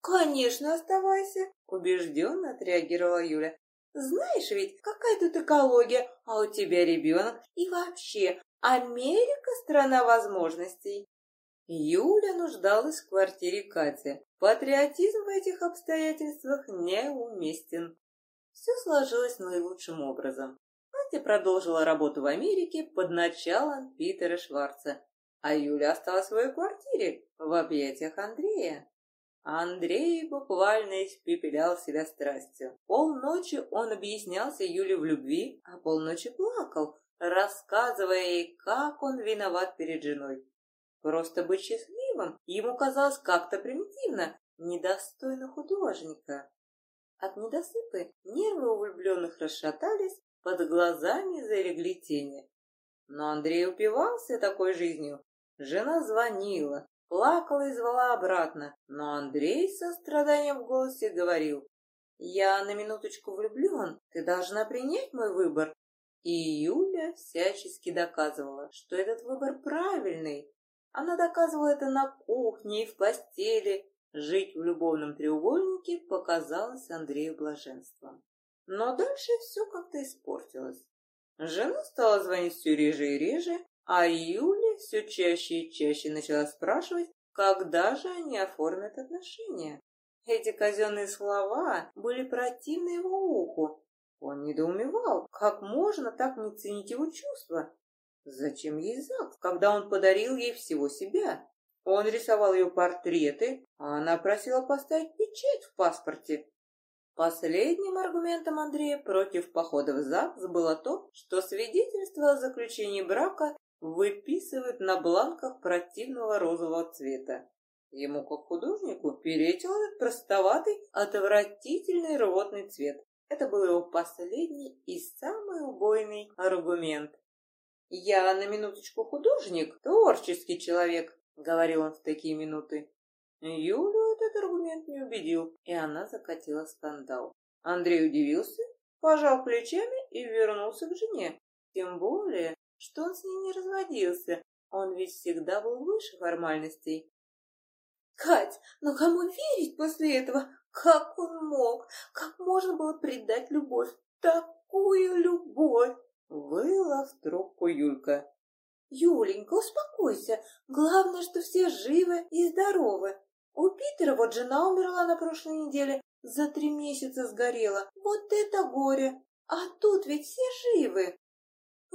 Конечно, оставайся, убежденно отреагировала Юля. Знаешь ведь, какая тут экология, а у тебя ребенок. И вообще, Америка – страна возможностей. Юля нуждалась в квартире Кати. Патриотизм в этих обстоятельствах неуместен. Все сложилось наилучшим образом. Катя продолжила работу в Америке под началом Питера Шварца а Юля осталась в своей квартире в объятиях Андрея. Андрей буквально испепелял себя страстью. Полночи он объяснялся Юле в любви, а полночи плакал, рассказывая ей, как он виноват перед женой. Просто быть счастливым ему казалось как-то примитивно, недостойно художника. От недосыпы нервы у влюбленных расшатались, под глазами залегли тени. Но Андрей упивался такой жизнью, Жена звонила, плакала и звала обратно, но Андрей со страданием в голосе говорил, «Я на минуточку влюблен, ты должна принять мой выбор». И Юля всячески доказывала, что этот выбор правильный. Она доказывала это на кухне и в постели. Жить в любовном треугольнике показалось Андрею блаженством. Но дальше все как-то испортилось. Жена стала звонить все реже и реже, а Юля все чаще и чаще начала спрашивать, когда же они оформят отношения. Эти казенные слова были противны его уху. Он недоумевал, как можно так не ценить его чувства. Зачем ей ЗАГС, когда он подарил ей всего себя? Он рисовал ее портреты, а она просила поставить печать в паспорте. Последним аргументом Андрея против похода в ЗАГС было то, что свидетельство о заключении брака выписывает на бланках противного розового цвета. Ему, как художнику, перечил этот простоватый, отвратительный рвотный цвет. Это был его последний и самый убойный аргумент. «Я на минуточку художник, творческий человек», — говорил он в такие минуты. Юлю этот аргумент не убедил, и она закатила скандал. Андрей удивился, пожал плечами и вернулся к жене. Тем более, что он с ней не разводился. Он ведь всегда был выше формальностей. Кать, ну кому верить после этого? Как он мог? Как можно было предать любовь? Такую любовь! Выла в трубку Юлька. Юленька, успокойся. Главное, что все живы и здоровы. У Питера вот жена умерла на прошлой неделе, за три месяца сгорела. Вот это горе! А тут ведь все живы.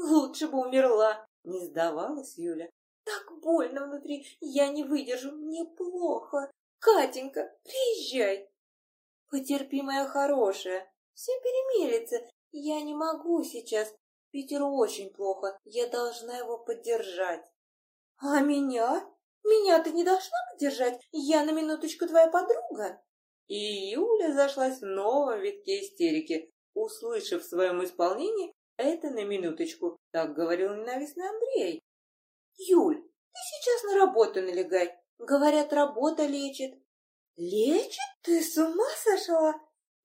Лучше бы умерла, не сдавалась Юля. Так больно внутри, я не выдержу, мне плохо. Катенька, приезжай. Потерпи, моя хорошая, все перемелется. Я не могу сейчас. Питеру очень плохо, я должна его поддержать. А меня? Меня ты не должна поддержать? Я на минуточку твоя подруга. И Юля зашлась в новом витке истерики, услышав в своем исполнении это на минуточку, так говорил ненавистный Андрей. Юль, ты сейчас на работу налегай. Говорят, работа лечит. Лечит? Ты с ума сошла?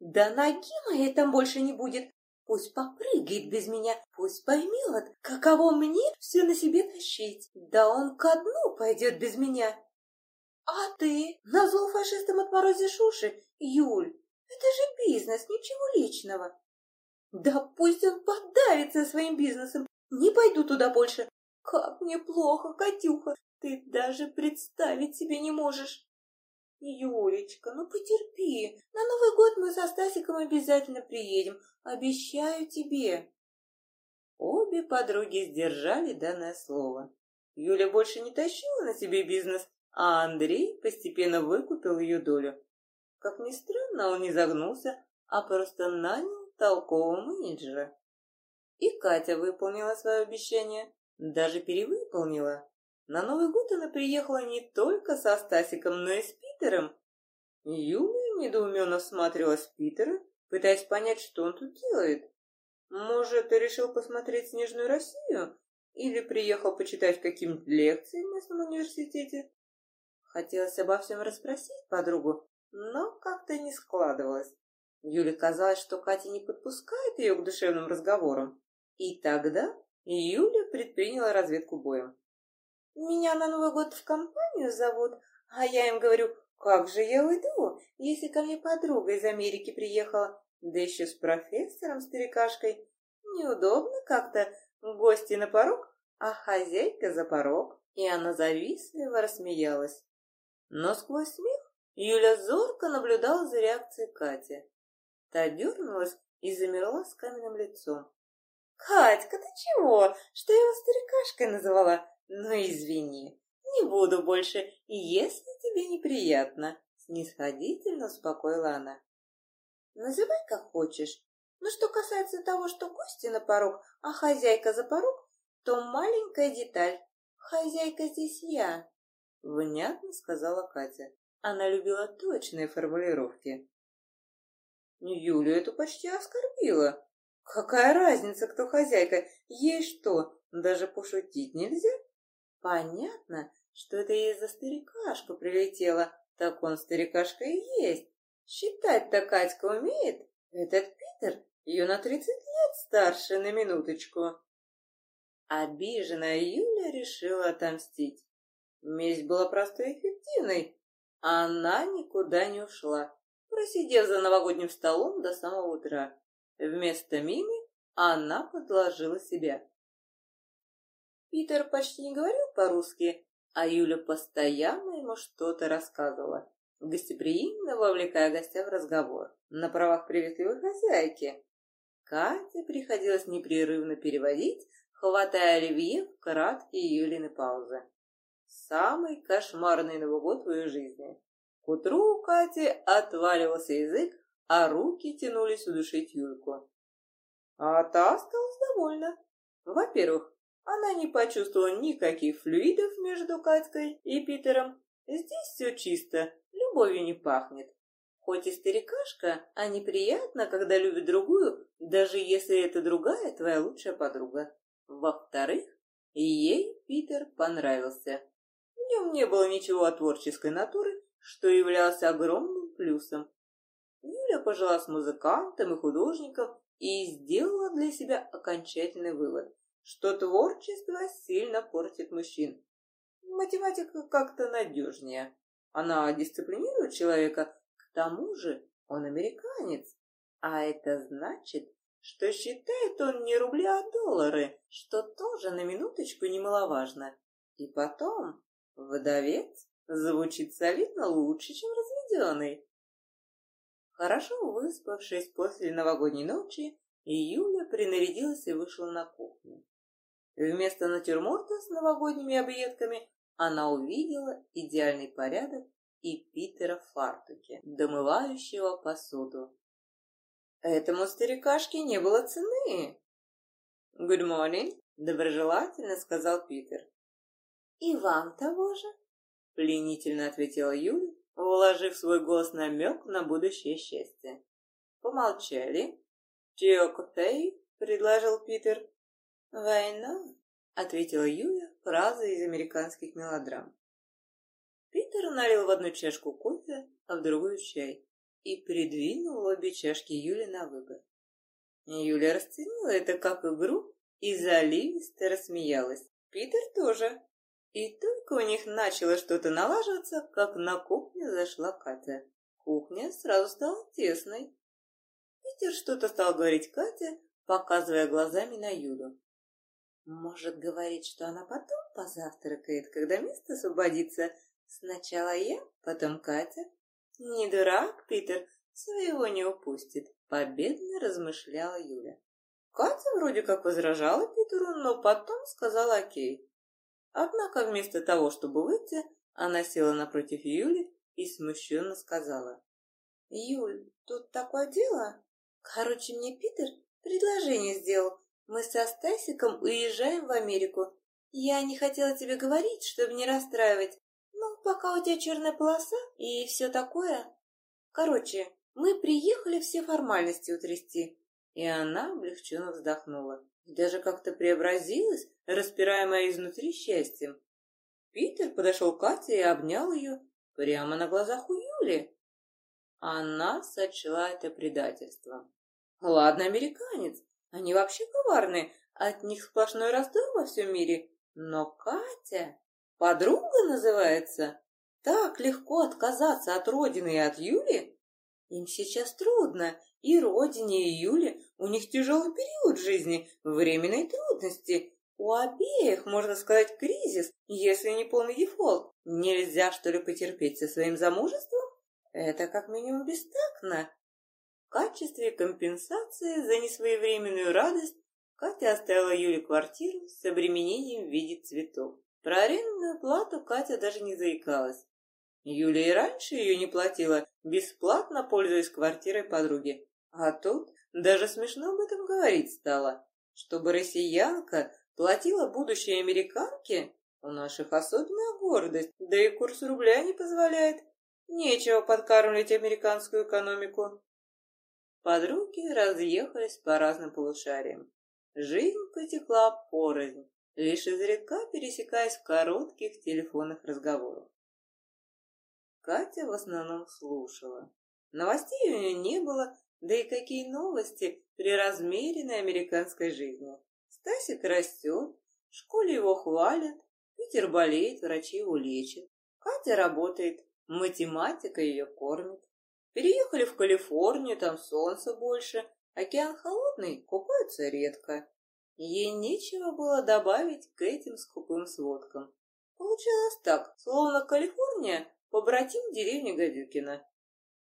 Да ноги моей там больше не будет. Пусть попрыгает без меня, пусть поймет, каково мне все на себе тащить. Да он ко дну пойдет без меня. А ты на зло фашистам отморозишь уши, Юль? Это же бизнес, ничего личного. Да пусть он подавится своим бизнесом. Не пойду туда больше. Как мне плохо, Катюха. Ты даже представить себе не можешь. Юлечка, ну потерпи. На Новый год мы со Стасиком обязательно приедем. Обещаю тебе. Обе подруги сдержали данное слово. Юля больше не тащила на себе бизнес, а Андрей постепенно выкупил ее долю. Как ни странно, он не загнулся, а просто нанял толкового менеджера. И Катя выполнила свое обещание, даже перевыполнила. На Новый год она приехала не только со Стасиком, но и с Питером. Юля недоуменно всматривалась в Питера, пытаясь понять, что он тут делает. Может, решил посмотреть «Снежную Россию» или приехал почитать какие-нибудь лекции в местном университете. Хотелось обо всем расспросить подругу, но как-то не складывалось. Юле казалось, что Катя не подпускает ее к душевным разговорам. И тогда Юля предприняла разведку боем. Меня на Новый год в компанию зовут, а я им говорю, как же я уйду, если ко мне подруга из Америки приехала, да еще с профессором-старикашкой. Неудобно как-то, гости на порог, а хозяйка за порог. И она завистливо рассмеялась. Но сквозь смех Юля зорко наблюдала за реакцией Кати. Та дернулась и замерла с каменным лицом. «Катька, ты чего? Что я его старикашкой называла? Ну, извини, не буду больше, если тебе неприятно, снисходительно успокоила она. Называй как хочешь. Но что касается того, что гости на порог, а хозяйка за порог, то маленькая деталь. Хозяйка здесь я. Внятно сказала Катя. Она любила точные формулировки. Юлю эту почти оскорбила. Какая разница, кто хозяйка? Ей что, даже пошутить нельзя? Понятно, что это из-за старикашку прилетело, так он старикашка и есть. Считать-то Катька умеет. Этот Питер ее на тридцать лет старше на минуточку. Обиженная Юля решила отомстить. Месть была простой и эффективной. Она никуда не ушла, просидев за новогодним столом до самого утра. Вместо Мими она подложила себя. Питер почти не говорил по-русски, а Юля постоянно ему что-то рассказывала, гостеприимно вовлекая гостя в разговор, на правах приветливой хозяйки. Кате приходилось непрерывно переводить, хватая Оливье в краткие Юлины паузы. Самый кошмарный Новый год в ее жизни. К утру у Кати отваливался язык, а руки тянулись удушить Юльку. А та осталась довольна. Во-первых, она не почувствовала никаких флюидов между Катькой и Питером. Здесь все чисто, любовью не пахнет. Хоть и старикашка, а неприятно, когда любит другую, даже если это другая твоя лучшая подруга. Во-вторых, ей Питер понравился. В нем не было ничего творческой натуры, что являлось огромным плюсом. Юля пожила с музыкантом и художником и сделала для себя окончательный вывод что творчество сильно портит мужчин. Математика как-то надежнее. Она дисциплинирует человека, к тому же он американец. А это значит, что считает он не рубли, а доллары, что тоже на минуточку немаловажно. И потом, вдовец звучит солидно лучше, чем разведенный. Хорошо выспавшись после новогодней ночи, Юля принарядилась и вышла на кухню. Вместо натюрморта с новогодними объедками она увидела идеальный порядок и Питера в фартуке, домывающего посуду. Этому старикашке не было цены. «Good morning», — доброжелательно сказал Питер. «И вам того же», — пленительно ответила Юля, вложив свой голос намек на будущее счастье. Помолчали. «Чиокотей», — предложил Питер. «Война», — ответила Юля фразой из американских мелодрам. Питер налил в одну чашку кофе, а в другую чай и придвинул обе чашки Юли на выбор. Юля расценила это как игру и заливисто рассмеялась. Питер тоже. И только у них начало что-то налаживаться, как на кухню зашла Катя. Кухня сразу стала тесной. Питер что-то стал говорить Кате, показывая глазами на Юлю. Может, говорить, что она потом позавтракает, когда место освободится. Сначала я, потом Катя. Не дурак, Питер, своего не упустит, победно размышляла Юля. Катя вроде как возражала Питеру, но потом сказала окей. Однако вместо того, чтобы выйти, она села напротив Юли и смущенно сказала. «Юль, тут такое дело. Короче, мне Питер предложение сделал. Мы со Стасиком уезжаем в Америку. Я не хотела тебе говорить, чтобы не расстраивать. Ну, пока у тебя черная полоса и все такое. Короче, мы приехали все формальности утрясти. И она облегченно вздохнула. И даже как-то преобразилась, распираемая изнутри счастьем. Питер подошел к Кате и обнял ее прямо на глазах у Юли. Она сочла это предательством. Ладно, американец, они вообще коварные, от них сплошной раздор во всем мире. Но Катя, подруга называется, так легко отказаться от родины и от Юли? Им сейчас трудно, и родине, и Юле, у них тяжелый период жизни, временные трудности. У обеих, можно сказать, кризис, если не полный дефолт. Нельзя, что ли, потерпеть со своим замужеством? Это как минимум бестактно качестве компенсации за несвоевременную радость Катя оставила Юле квартиру с обременением в виде цветов. Про арендную плату Катя даже не заикалась. Юля и раньше ее не платила, бесплатно пользуясь квартирой подруги. А тут даже смешно об этом говорить стало. Чтобы россиянка платила будущей американке, у наших особенная гордость, да и курс рубля не позволяет. Нечего подкармливать американскую экономику. Подруги разъехались по разным полушариям. Жизнь потекла порознь, лишь изредка пересекаясь в коротких телефонных разговорах. Катя в основном слушала. Новостей у нее не было, да и какие новости при размеренной американской жизни. Стасик растет, в школе его хвалят, Питер болеет, врачи его лечат. Катя работает, математика ее кормит. Переехали в Калифорнию, там солнце больше, океан холодный, купаются редко. Ей нечего было добавить к этим скупым сводкам. Получалось так, словно Калифорния – побратим деревни Гадюкина.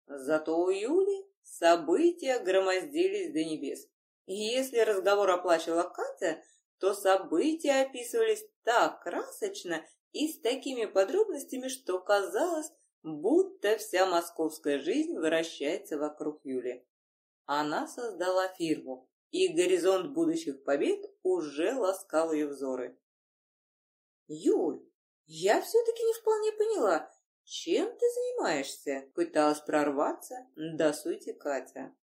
Зато у Юли события громоздились до небес. И если разговор оплачивала Катя, то события описывались так красочно и с такими подробностями, что казалось, будто вся московская жизнь вращается вокруг Юли. Она создала фирму, и горизонт будущих побед уже ласкал ее взоры. «Юль, я все-таки не вполне поняла, чем ты занимаешься?» Пыталась прорваться до сути Катя.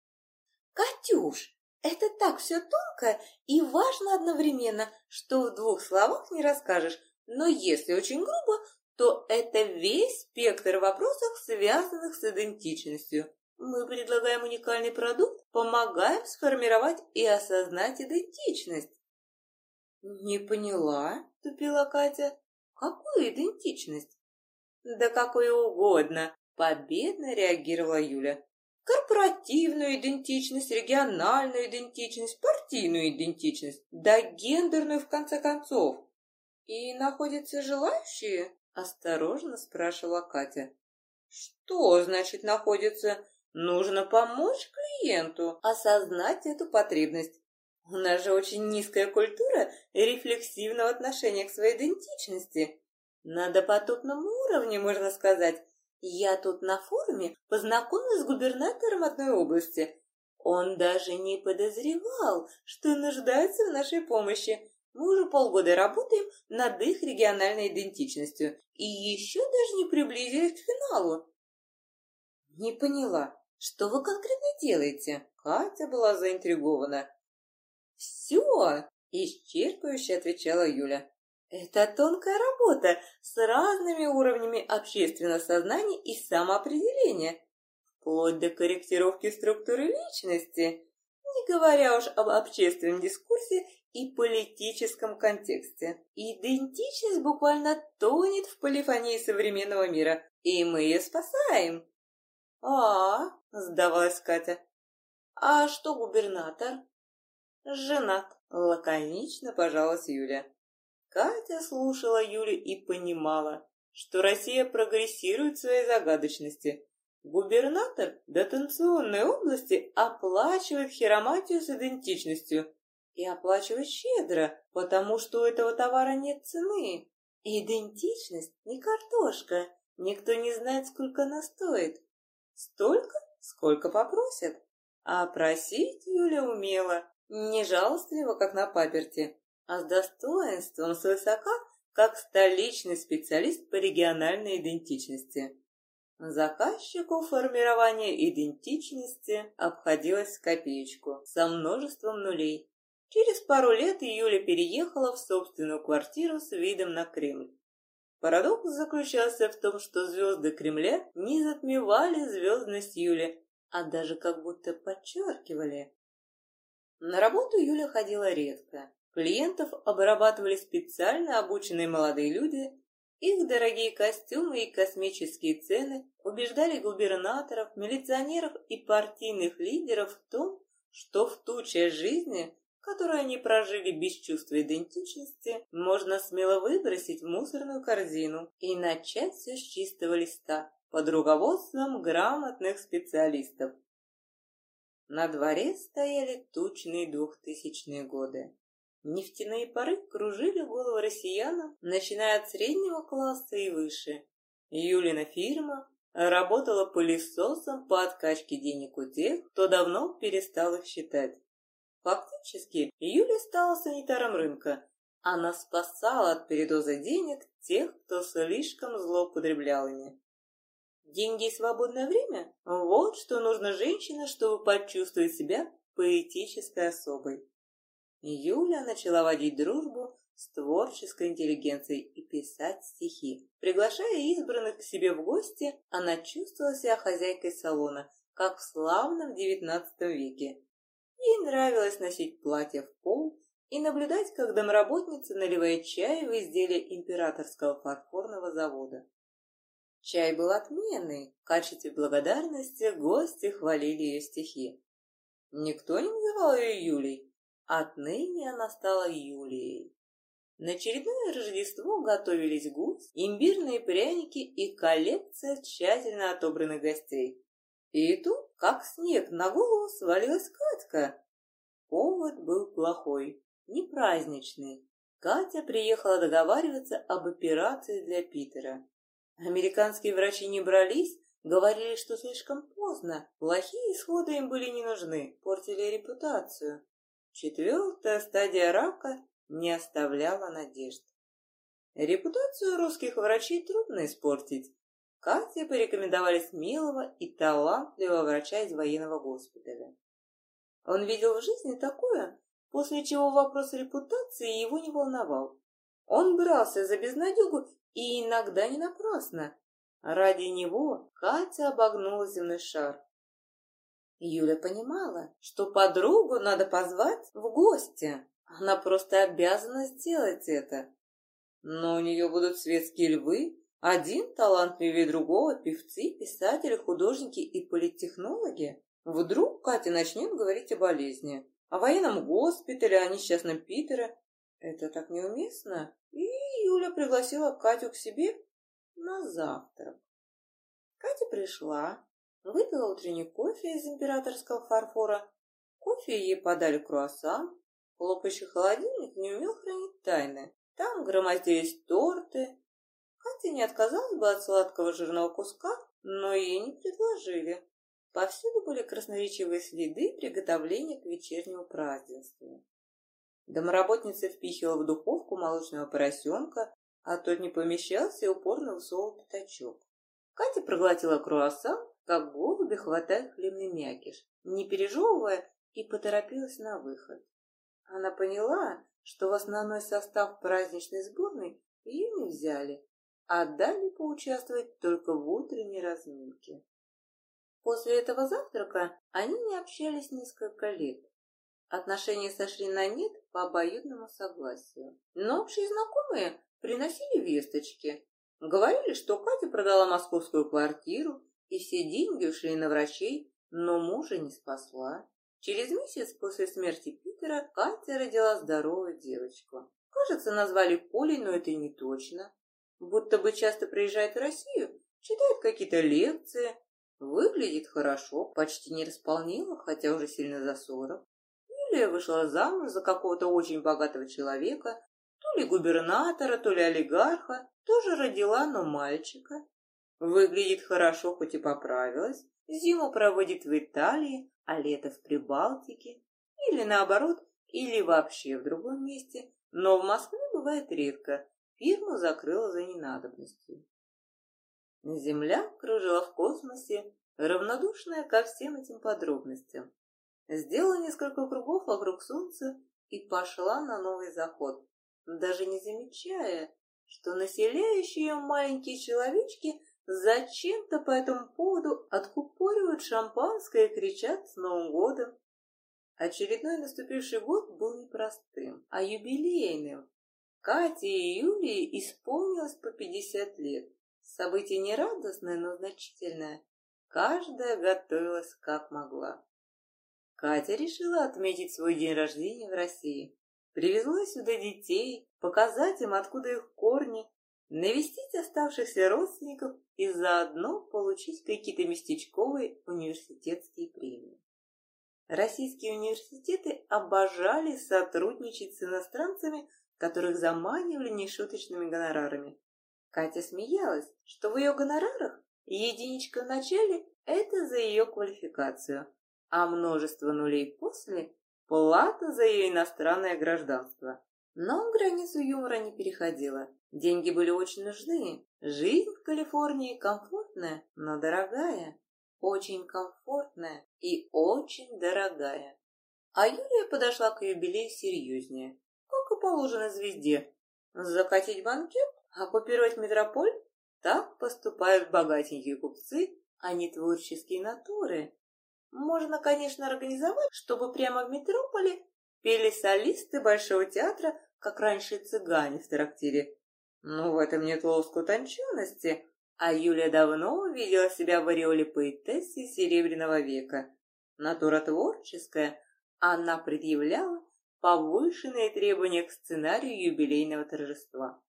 «Катюш, это так все тонко и важно одновременно, что в двух словах не расскажешь, но если очень грубо, то это весь спектр вопросов, связанных с идентичностью. Мы предлагаем уникальный продукт, помогаем сформировать и осознать идентичность. Не поняла, тупила Катя. Какую идентичность? Да какой угодно, победно реагировала Юля. Корпоративную идентичность, региональную идентичность, партийную идентичность, да гендерную в конце концов. И находятся желающие, Осторожно спрашивала Катя. Что значит находится? Нужно помочь клиенту осознать эту потребность. У нас же очень низкая культура рефлексивного отношения к своей идентичности. На допотопном уровне, можно сказать. Я тут на форуме познакомилась с губернатором одной области. Он даже не подозревал, что нуждается в нашей помощи. Мы уже полгода работаем над их региональной идентичностью и еще даже не приблизились к финалу. Не поняла, что вы конкретно делаете? Катя была заинтригована. Все, исчерпывающе отвечала Юля. Это тонкая работа с разными уровнями общественного сознания и самоопределения, вплоть до корректировки структуры личности. не говоря уж об общественном дискурсе и политическом контексте. Идентичность буквально тонет в полифонии современного мира, и мы ее спасаем. А, сдавалась Катя. А что губернатор? Женат, лаконично пожалась Юля. Катя слушала Юлю и понимала, что Россия прогрессирует в своей загадочности. Губернатор дотационной области оплачивает хироматию с идентичностью, и оплачивать щедро, потому что у этого товара нет цены. Идентичность не картошка, никто не знает, сколько она стоит. Столько, сколько попросят. А просить Юля умела, не жалостливо, как на паперте, а с достоинством свысока, как столичный специалист по региональной идентичности. Заказчику формирование идентичности обходилось в копеечку, со множеством нулей. Через пару лет Юля переехала в собственную квартиру с видом на Кремль. Парадокс заключался в том, что звезды Кремля не затмевали звездность Юли, а даже как будто подчеркивали. На работу Юля ходила редко. Клиентов обрабатывали специально обученные молодые люди. Их дорогие костюмы и космические цены убеждали губернаторов, милиционеров и партийных лидеров в том, что в ту часть жизни, которую они прожили без чувства идентичности, можно смело выбросить в мусорную корзину и начать все с чистого листа под руководством грамотных специалистов. На дворе стояли тучные двухтысячные годы. Нефтяные пары кружили головы россиянам, начиная от среднего класса и выше. Юлина фирма работала пылесосом по откачке денег у тех, кто давно перестал их считать. Фактически, Юля стала санитаром рынка. Она спасала от передоза денег тех, кто слишком злоупотреблял ими. Деньги и свободное время – вот что нужно женщине, чтобы почувствовать себя поэтической особой. Юля начала водить дружбу с творческой интеллигенцией и писать стихи. Приглашая избранных к себе в гости, она чувствовала себя хозяйкой салона, как в славном XIX веке. Ей нравилось носить платье в пол и наблюдать, как домработница наливает чай в изделие императорского фарфорного завода. Чай был отменный, в качестве благодарности гости хвалили ее стихи. Никто не называл ее Юлей, отныне она стала Юлией. На очередное Рождество готовились гусь, имбирные пряники и коллекция тщательно отобранных гостей. И тут, как снег, на голову свалилась Катька. Повод был плохой, не праздничный. Катя приехала договариваться об операции для Питера. Американские врачи не брались, говорили, что слишком поздно. Плохие исходы им были не нужны, портили репутацию. Четвертая стадия рака не оставляла надежд. Репутацию русских врачей трудно испортить, Кате порекомендовали смелого и талантливого врача из военного госпиталя. Он видел в жизни такое, после чего вопрос репутации его не волновал. Он брался за безнадегу и иногда не напрасно. Ради него Катя обогнула земной шар. Юля понимала, что подругу надо позвать в гости. Она просто обязана сделать это. Но у нее будут светские львы, один талантливее другого, певцы, писатели, художники и политтехнологи. Вдруг Катя начнет говорить о болезни, о военном госпитале, о несчастном Питере. Это так неуместно. И Юля пригласила Катю к себе на завтрак. Катя пришла, выпила утренний кофе из императорского фарфора. Кофе ей подали круассан. Хлопающий холодильник не умел хранить тайны. Там громоздились торты, Катя не отказалась бы от сладкого жирного куска, но ей не предложили. Повсюду были красноречивые следы приготовления к вечернему празднеству. Домработница впихивала в духовку молочного поросенка, а тот не помещался и упорно высовывал пятачок. Катя проглотила круассан, как голуби хватает хлебный мякиш, не пережевывая, и поторопилась на выход. Она поняла, что в основной состав праздничной сборной ее не взяли, а дали поучаствовать только в утренней разминке. После этого завтрака они не общались несколько лет. Отношения сошли на нет по обоюдному согласию. Но общие знакомые приносили весточки. Говорили, что Катя продала московскую квартиру, и все деньги ушли на врачей, но мужа не спасла. Через месяц после смерти Питера Катя родила здоровую девочку. Кажется, назвали Полей, но это не точно. Будто бы часто приезжает в Россию, читает какие-то лекции, выглядит хорошо, почти не располнила, хотя уже сильно за сорок. Юлия вышла замуж за какого-то очень богатого человека, то ли губернатора, то ли олигарха, тоже родила, но мальчика. Выглядит хорошо, хоть и поправилась. Зиму проводит в Италии, а лето в Прибалтике. Или наоборот, или вообще в другом месте. Но в Москве бывает редко. Фирму закрыла за ненадобностью. Земля кружила в космосе, равнодушная ко всем этим подробностям сделала несколько кругов вокруг Солнца и пошла на новый заход, даже не замечая, что населяющие ее маленькие человечки зачем-то по этому поводу откупоривают шампанское и кричат с Новым годом. Очередной наступивший год был непростым, а юбилейным. Кате и Юлии исполнилось по пятьдесят лет. Событие не радостное, но значительное. Каждая готовилась как могла. Катя решила отметить свой день рождения в России. Привезла сюда детей, показать им, откуда их корни, навестить оставшихся родственников и заодно получить какие-то местечковые университетские премии. Российские университеты обожали сотрудничать с иностранцами, которых заманивали нешуточными гонорарами. Катя смеялась, что в ее гонорарах единичка в начале – это за ее квалификацию, а множество нулей после – плата за ее иностранное гражданство. Но границу юмора не переходила. Деньги были очень нужны. Жизнь в Калифорнии комфортная, но дорогая. Очень комфортная и очень дорогая. А Юлия подошла к юбилею серьезнее. Как и положено звезде. Закатить банкет? Оккупировать метрополь? Так поступают богатенькие купцы, а не творческие натуры. Можно, конечно, организовать, чтобы прямо в метрополе пели солисты Большого театра, как раньше цыгане в трактире. Но в этом нет лоску утонченности, а Юля давно видела себя в ореоле поэтессы Серебряного века. Натура творческая, она предъявляла повышенные требования к сценарию юбилейного торжества.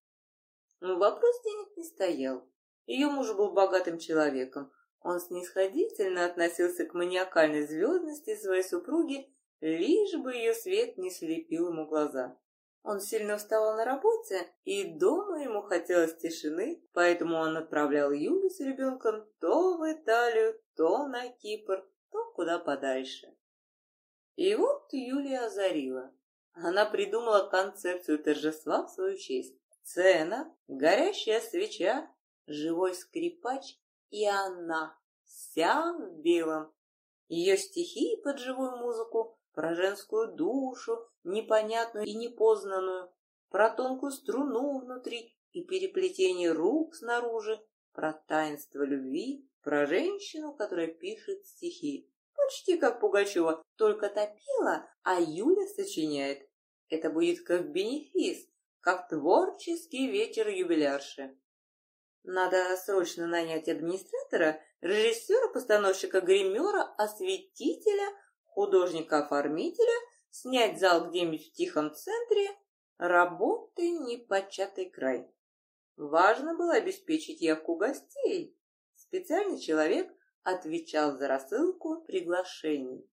Но вопрос денег не стоял. Ее муж был богатым человеком, он снисходительно относился к маниакальной звездности своей супруги, лишь бы ее свет не слепил ему глаза. Он сильно вставал на работе, и дома ему хотелось тишины, поэтому он отправлял Юлю с ребенком то в Италию, то на Кипр, то куда подальше. И вот Юлия озарила. Она придумала концепцию торжества в свою честь. Сцена, горящая свеча, живой скрипач и она, вся в белом. Ее стихи под живую музыку, про женскую душу, непонятную и непознанную, про тонкую струну внутри и переплетение рук снаружи, про таинство любви, про женщину, которая пишет стихи. Почти как Пугачева, только топила, а Юля сочиняет. Это будет как бенефис, как творческий вечер юбилярши. Надо срочно нанять администратора, режиссера, постановщика, гримера, осветителя, художника-оформителя, снять зал где-нибудь в тихом центре. Работы непочатый край. Важно было обеспечить явку гостей. Специальный человек отвечал за рассылку приглашений.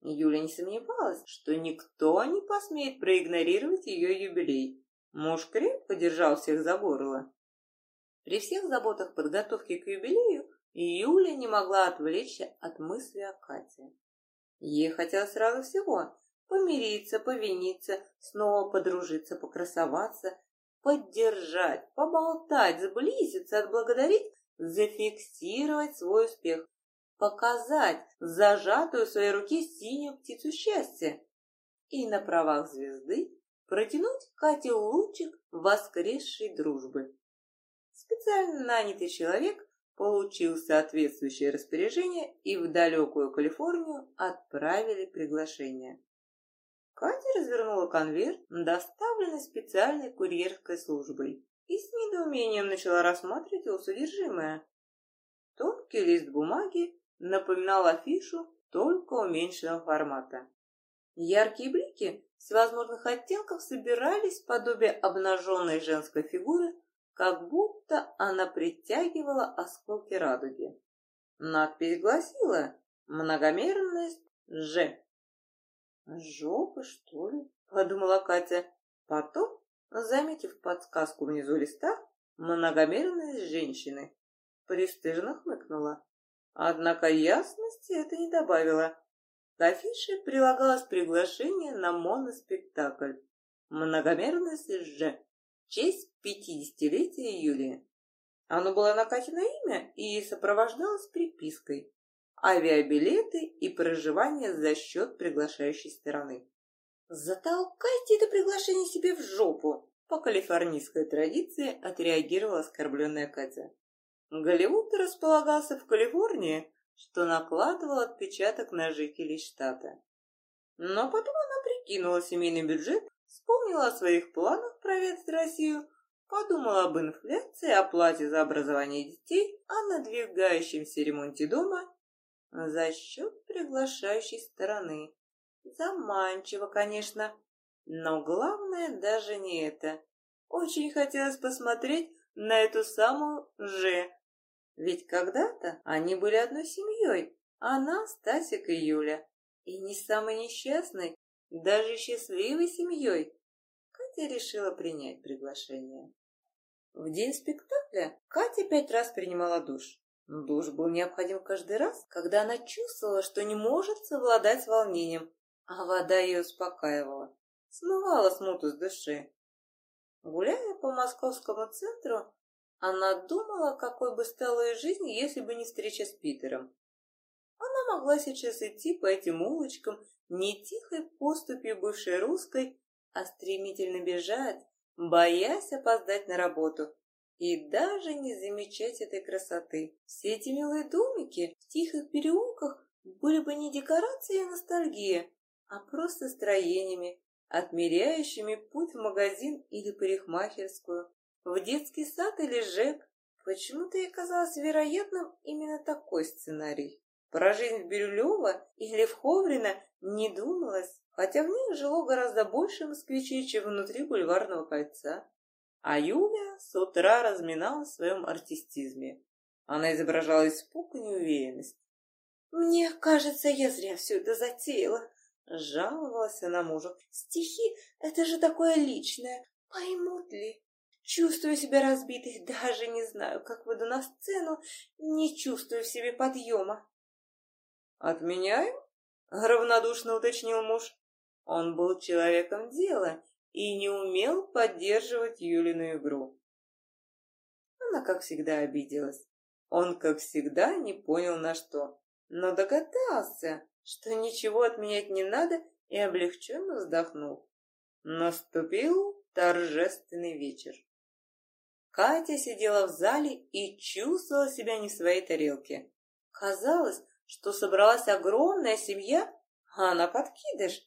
Юля не сомневалась, что никто не посмеет проигнорировать ее юбилей. Муж крепко держал всех за горло. При всех заботах подготовки к юбилею Юля не могла отвлечься от мысли о Кате. Ей хотелось сразу всего – помириться, повиниться, снова подружиться, покрасоваться, поддержать, поболтать, сблизиться, отблагодарить, зафиксировать свой успех, показать зажатую в своей руке синюю птицу счастья и на правах звезды протянуть Кате лучик воскресшей дружбы. Специально нанятый человек получил соответствующее распоряжение и в далекую Калифорнию отправили приглашение. Катя развернула конверт, доставленный специальной курьерской службой, и с недоумением начала рассматривать его содержимое. Тонкий лист бумаги напоминал афишу только уменьшенного формата. Яркие блики всевозможных оттенков собирались в подобие обнаженной женской фигуры, как будто она притягивала осколки радуги. Надпись гласила «Многомерность Ж». «Жопа, что ли?» — подумала Катя. Потом, заметив подсказку внизу листа, многомерность женщины, пристыжно хмыкнула. Однако ясности это не добавило. К афише прилагалось приглашение на моноспектакль «Многомерность Ж» в честь пятидесятилетия Юлии. Оно было на имя и сопровождалось припиской авиабилеты и проживание за счет приглашающей стороны. «Затолкайте это приглашение себе в жопу!» По калифорнийской традиции отреагировала оскорбленная Катя. Голливуд располагался в Калифорнии, что накладывал отпечаток на жителей штата. Но потом она прикинула семейный бюджет, вспомнила о своих планах проведать Россию, подумала об инфляции, оплате за образование детей, о надвигающемся ремонте дома за счет приглашающей стороны. Заманчиво, конечно, но главное даже не это. Очень хотелось посмотреть на эту самую Ж. Ведь когда-то они были одной семьей, она, Стасик и Юля. И не самой несчастной, даже счастливой семьей. Катя решила принять приглашение. В день спектакля Катя пять раз принимала душ. Душ был необходим каждый раз, когда она чувствовала, что не может совладать с волнением, а вода ее успокаивала, смывала смуту с души. Гуляя по московскому центру, она думала, какой бы стала ее жизнь, если бы не встреча с Питером. Она могла сейчас идти по этим улочкам не тихой поступью бывшей русской, а стремительно бежать, боясь опоздать на работу, и даже не замечать этой красоты. Все эти милые домики в тихих переулках были бы не декорацией и ностальгия, а просто строениями, отмеряющими путь в магазин или парикмахерскую, в детский сад или ЖЭК. Почему-то ей казалось вероятным именно такой сценарий. Про жизнь в Бирюлево или в Ховрино не думалось, хотя в них жило гораздо больше москвичей, чем внутри бульварного кольца. А Юля с утра разминалась в своем артистизме. Она изображала испуг и неуверенность. «Мне кажется, я зря все это затеяла», — жаловалась она мужу. «Стихи — это же такое личное. Поймут ли? Чувствую себя разбитой, даже не знаю, как выйду на сцену, не чувствую в себе подъема». «Отменяем?» — равнодушно уточнил муж. Он был человеком дела и не умел поддерживать Юлину игру. Она, как всегда, обиделась. Он, как всегда, не понял на что, но догадался, что ничего отменять не надо, и облегченно вздохнул. Наступил торжественный вечер. Катя сидела в зале и чувствовала себя не в своей тарелке. Казалось, что собралась огромная семья, а она подкидыш,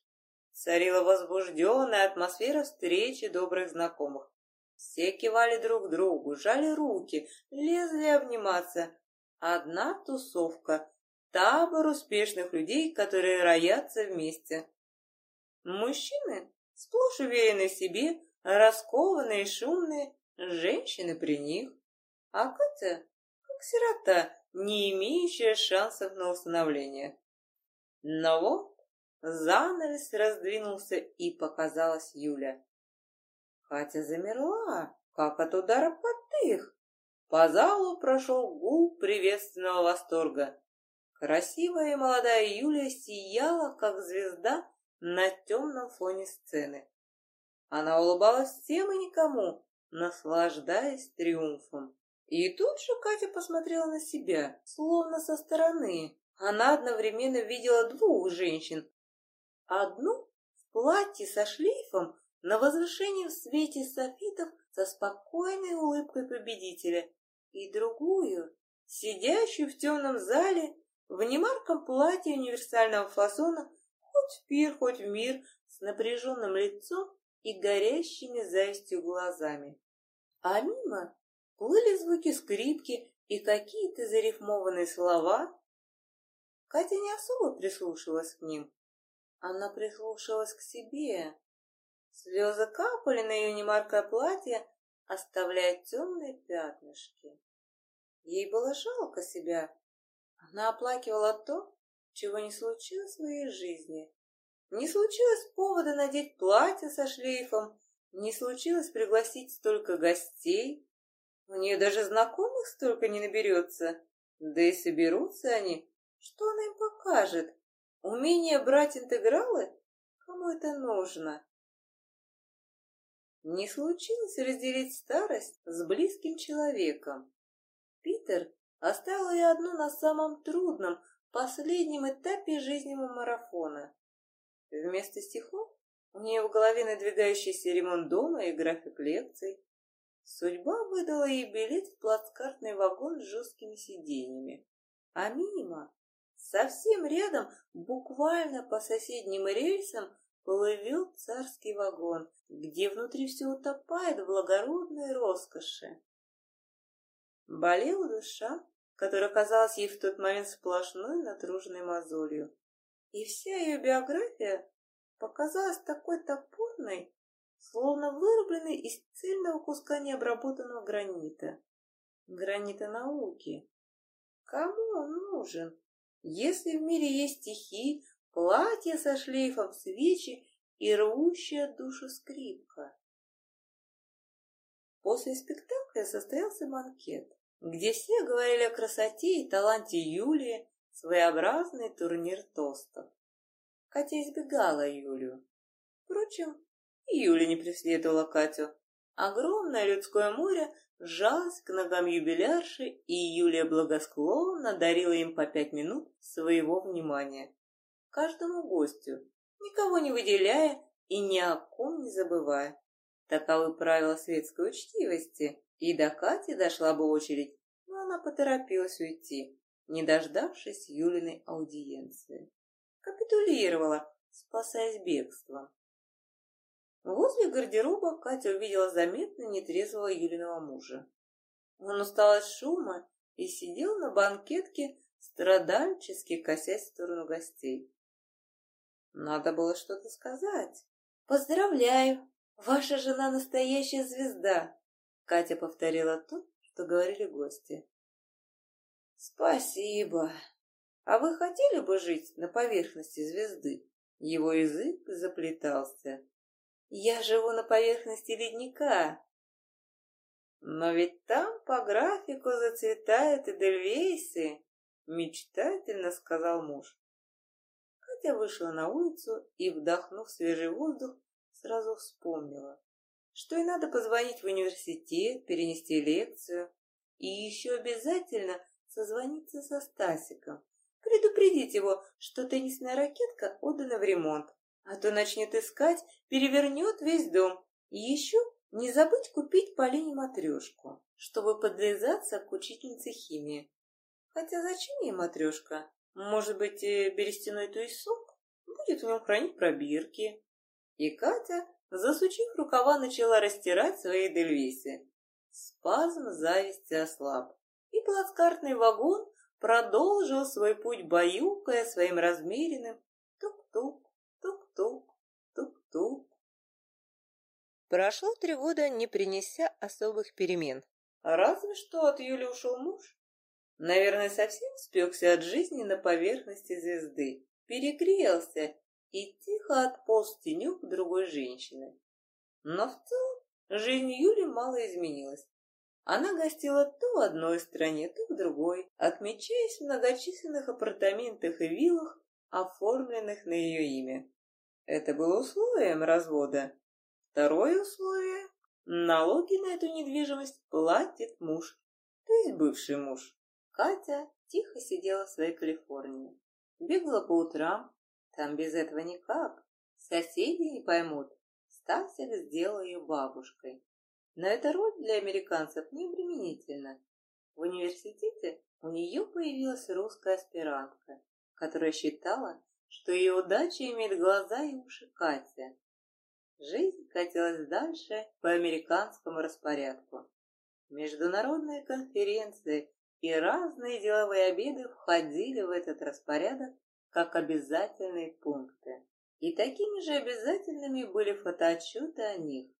Царила возбужденная атмосфера встречи добрых знакомых. Все кивали друг другу, жали руки, лезли обниматься. Одна тусовка, табор успешных людей, которые роятся вместе. Мужчины сплошь уверены в себе, раскованные и шумные, женщины при них. А Катя, как сирота, не имеющая шансов на установление. Но вот Занавес раздвинулся, и показалась Юля. Катя замерла, как от удара потых. По залу прошел гул приветственного восторга. Красивая и молодая Юля сияла, как звезда на темном фоне сцены. Она улыбалась всем и никому, наслаждаясь триумфом. И тут же Катя посмотрела на себя, словно со стороны. Она одновременно видела двух женщин, Одну в платье со шлейфом на возвышении в свете софитов со спокойной улыбкой победителя, и другую, сидящую в темном зале в немарком платье универсального фасона, хоть в пир, хоть в мир, с напряженным лицом и горящими завистью глазами. А мимо плыли звуки скрипки и какие-то зарифмованные слова. Катя не особо прислушивалась к ним. Она прислушалась к себе. Слезы капали на ее немаркое платье, оставляя темные пятнышки. Ей было жалко себя. Она оплакивала то, чего не случилось в своей жизни. Не случилось повода надеть платье со шлейфом, не случилось пригласить столько гостей. У нее даже знакомых столько не наберется. Да и соберутся они. Что она им покажет? Умение брать интегралы? Кому это нужно? Не случилось разделить старость с близким человеком. Питер оставил ее одну на самом трудном, последнем этапе жизненного марафона. Вместо стихов у нее в голове надвигающийся ремонт дома и график лекций. Судьба выдала ей билет в плацкартный вагон с жесткими сиденьями. А мимо, совсем рядом, буквально по соседним рельсам, плывет царский вагон, где внутри все утопает в благородной роскоши. Болела душа, которая казалась ей в тот момент сплошной натруженной мозолью. И вся ее биография показалась такой топорной, словно вырубленной из цельного куска необработанного гранита. Гранита науки. Кому он нужен? Если в мире есть стихи, платья со шлейфом свечи и рвущая душу скрипка. После спектакля состоялся банкет где все говорили о красоте и таланте Юлии, своеобразный турнир тостов. Катя избегала Юлию. Впрочем, и Юля не преследовала Катю. Огромное людское море сжалось к ногам юбилярши, и Юлия благосклонно дарила им по пять минут своего внимания. Каждому гостю, никого не выделяя и ни о ком не забывая. Таковы правила светской учтивости, и до Кати дошла бы очередь, но она поторопилась уйти, не дождавшись Юлиной аудиенции. Капитулировала, спасаясь бегством. Возле гардероба Катя увидела заметно нетрезвого Юлиного мужа. Он устал от шума и сидел на банкетке, страдальчески косясь в сторону гостей. Надо было что-то сказать. «Поздравляю! Ваша жена настоящая звезда!» Катя повторила то, что говорили гости. «Спасибо. А вы хотели бы жить на поверхности звезды?» Его язык заплетался. «Я живу на поверхности ледника». «Но ведь там по графику зацветают эдельвейсы», — мечтательно сказал муж. Катя вышла на улицу и, вдохнув свежий воздух, сразу вспомнила что и надо позвонить в университет, перенести лекцию. И еще обязательно созвониться со Стасиком, предупредить его, что теннисная ракетка отдана в ремонт, а то начнет искать, перевернет весь дом. И еще не забыть купить Полине матрешку, чтобы подлизаться к учительнице химии. Хотя зачем ей матрешка? Может быть, э, берестяной туесок? Будет в нем хранить пробирки. И Катя Засучив рукава, начала растирать свои дельвисы. Спазм зависти ослаб, и плацкартный вагон продолжил свой путь, баюкая своим размеренным тук-тук, тук-тук, тук-тук. Прошло три года, не принеся особых перемен. Разве что от Юли ушел муж. Наверное, совсем спекся от жизни на поверхности звезды. Перегрелся и тихо отполз тенек другой женщины. Но в целом жизнь Юли мало изменилась. Она гостила то в одной стране, то в другой, отмечаясь в многочисленных апартаментах и виллах, оформленных на ее имя. Это было условием развода. Второе условие – налоги на эту недвижимость платит муж, то есть бывший муж. Катя тихо сидела в своей Калифорнии. Бегала по утрам, там без этого никак. Соседи не поймут. Стасик сделал ее бабушкой. Но эта роль для американцев не обременительна. В университете у нее появилась русская аспирантка, которая считала, что ее удача имеет глаза и уши Катя. Жизнь катилась дальше по американскому распорядку. Международные конференции и разные деловые обеды входили в этот распорядок как обязательные пункты. И такими же обязательными были фотоотчеты о них.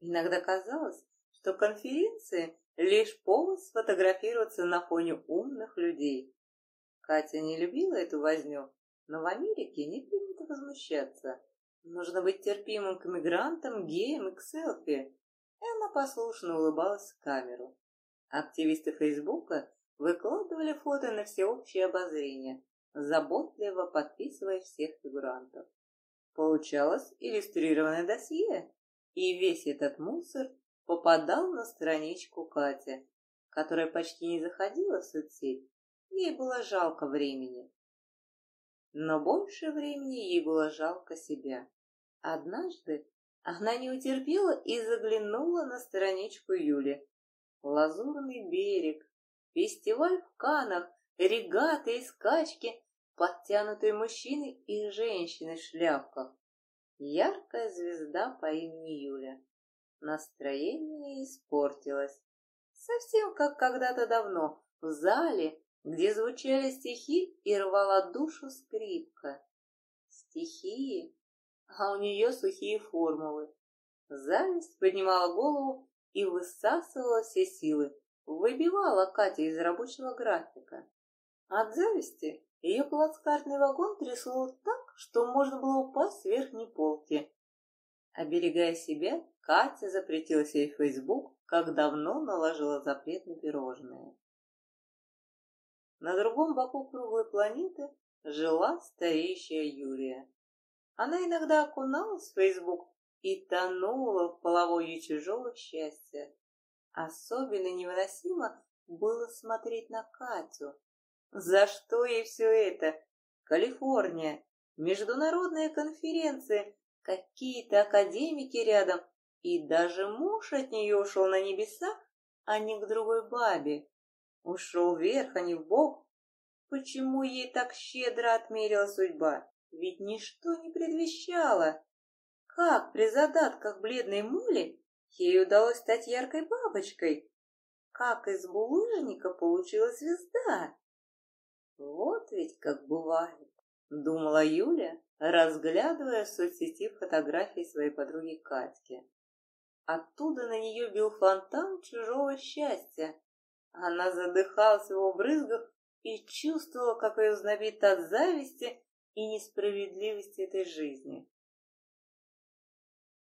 Иногда казалось, что конференции – лишь повод сфотографироваться на фоне умных людей. Катя не любила эту возню, но в Америке не принято возмущаться. Нужно быть терпимым к мигрантам, геям и к селфи. И она послушно улыбалась в камеру. Активисты Фейсбука выкладывали фото на всеобщее обозрение, заботливо подписывая всех фигурантов. Получалось иллюстрированное досье, и весь этот мусор попадал на страничку Кати, которая почти не заходила в соцсеть, ей было жалко времени. Но больше времени ей было жалко себя. Однажды она не утерпела и заглянула на страничку Юли. Лазурный берег, фестиваль в Канах, регаты и скачки, подтянутые мужчины и женщины в шляпках. Яркая звезда по имени Юля. Настроение испортилось. Совсем как когда-то давно, в зале, где звучали стихи и рвала душу скрипка. Стихи, а у нее сухие формулы. Зависть поднимала голову и высасывала все силы, выбивала Катя из рабочего графика. От зависти ее плацкартный вагон трясло так, что можно было упасть с верхней полки. Оберегая себя, Катя запретила себе Facebook, как давно наложила запрет на пирожные. На другом боку круглой планеты жила стареющая Юлия. Она иногда окуналась в Facebook и тонула в половое чужого счастья. Особенно невыносимо было смотреть на Катю. За что ей все это? Калифорния, международные конференции, какие-то академики рядом, и даже муж от нее ушел на небеса, а не к другой бабе. Ушел вверх, а не в бок. Почему ей так щедро отмерила судьба? Ведь ничто не предвещало. Как при задатках бледной мули ей удалось стать яркой бабочкой? Как из булыжника получилась звезда? Вот ведь как бывает, думала Юля, разглядывая в соцсети фотографии своей подруги Катьки. Оттуда на нее бил фонтан чужого счастья. Она задыхалась в его брызгах и чувствовала, как ее знобит от зависти и несправедливости этой жизни.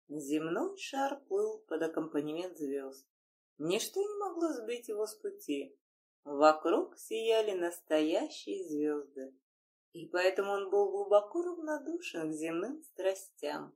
Земной шар плыл под аккомпанемент звезд. Ничто не могло сбить его с пути. Вокруг сияли настоящие звезды и поэтому он был глубоко равнодушен к земным страстям.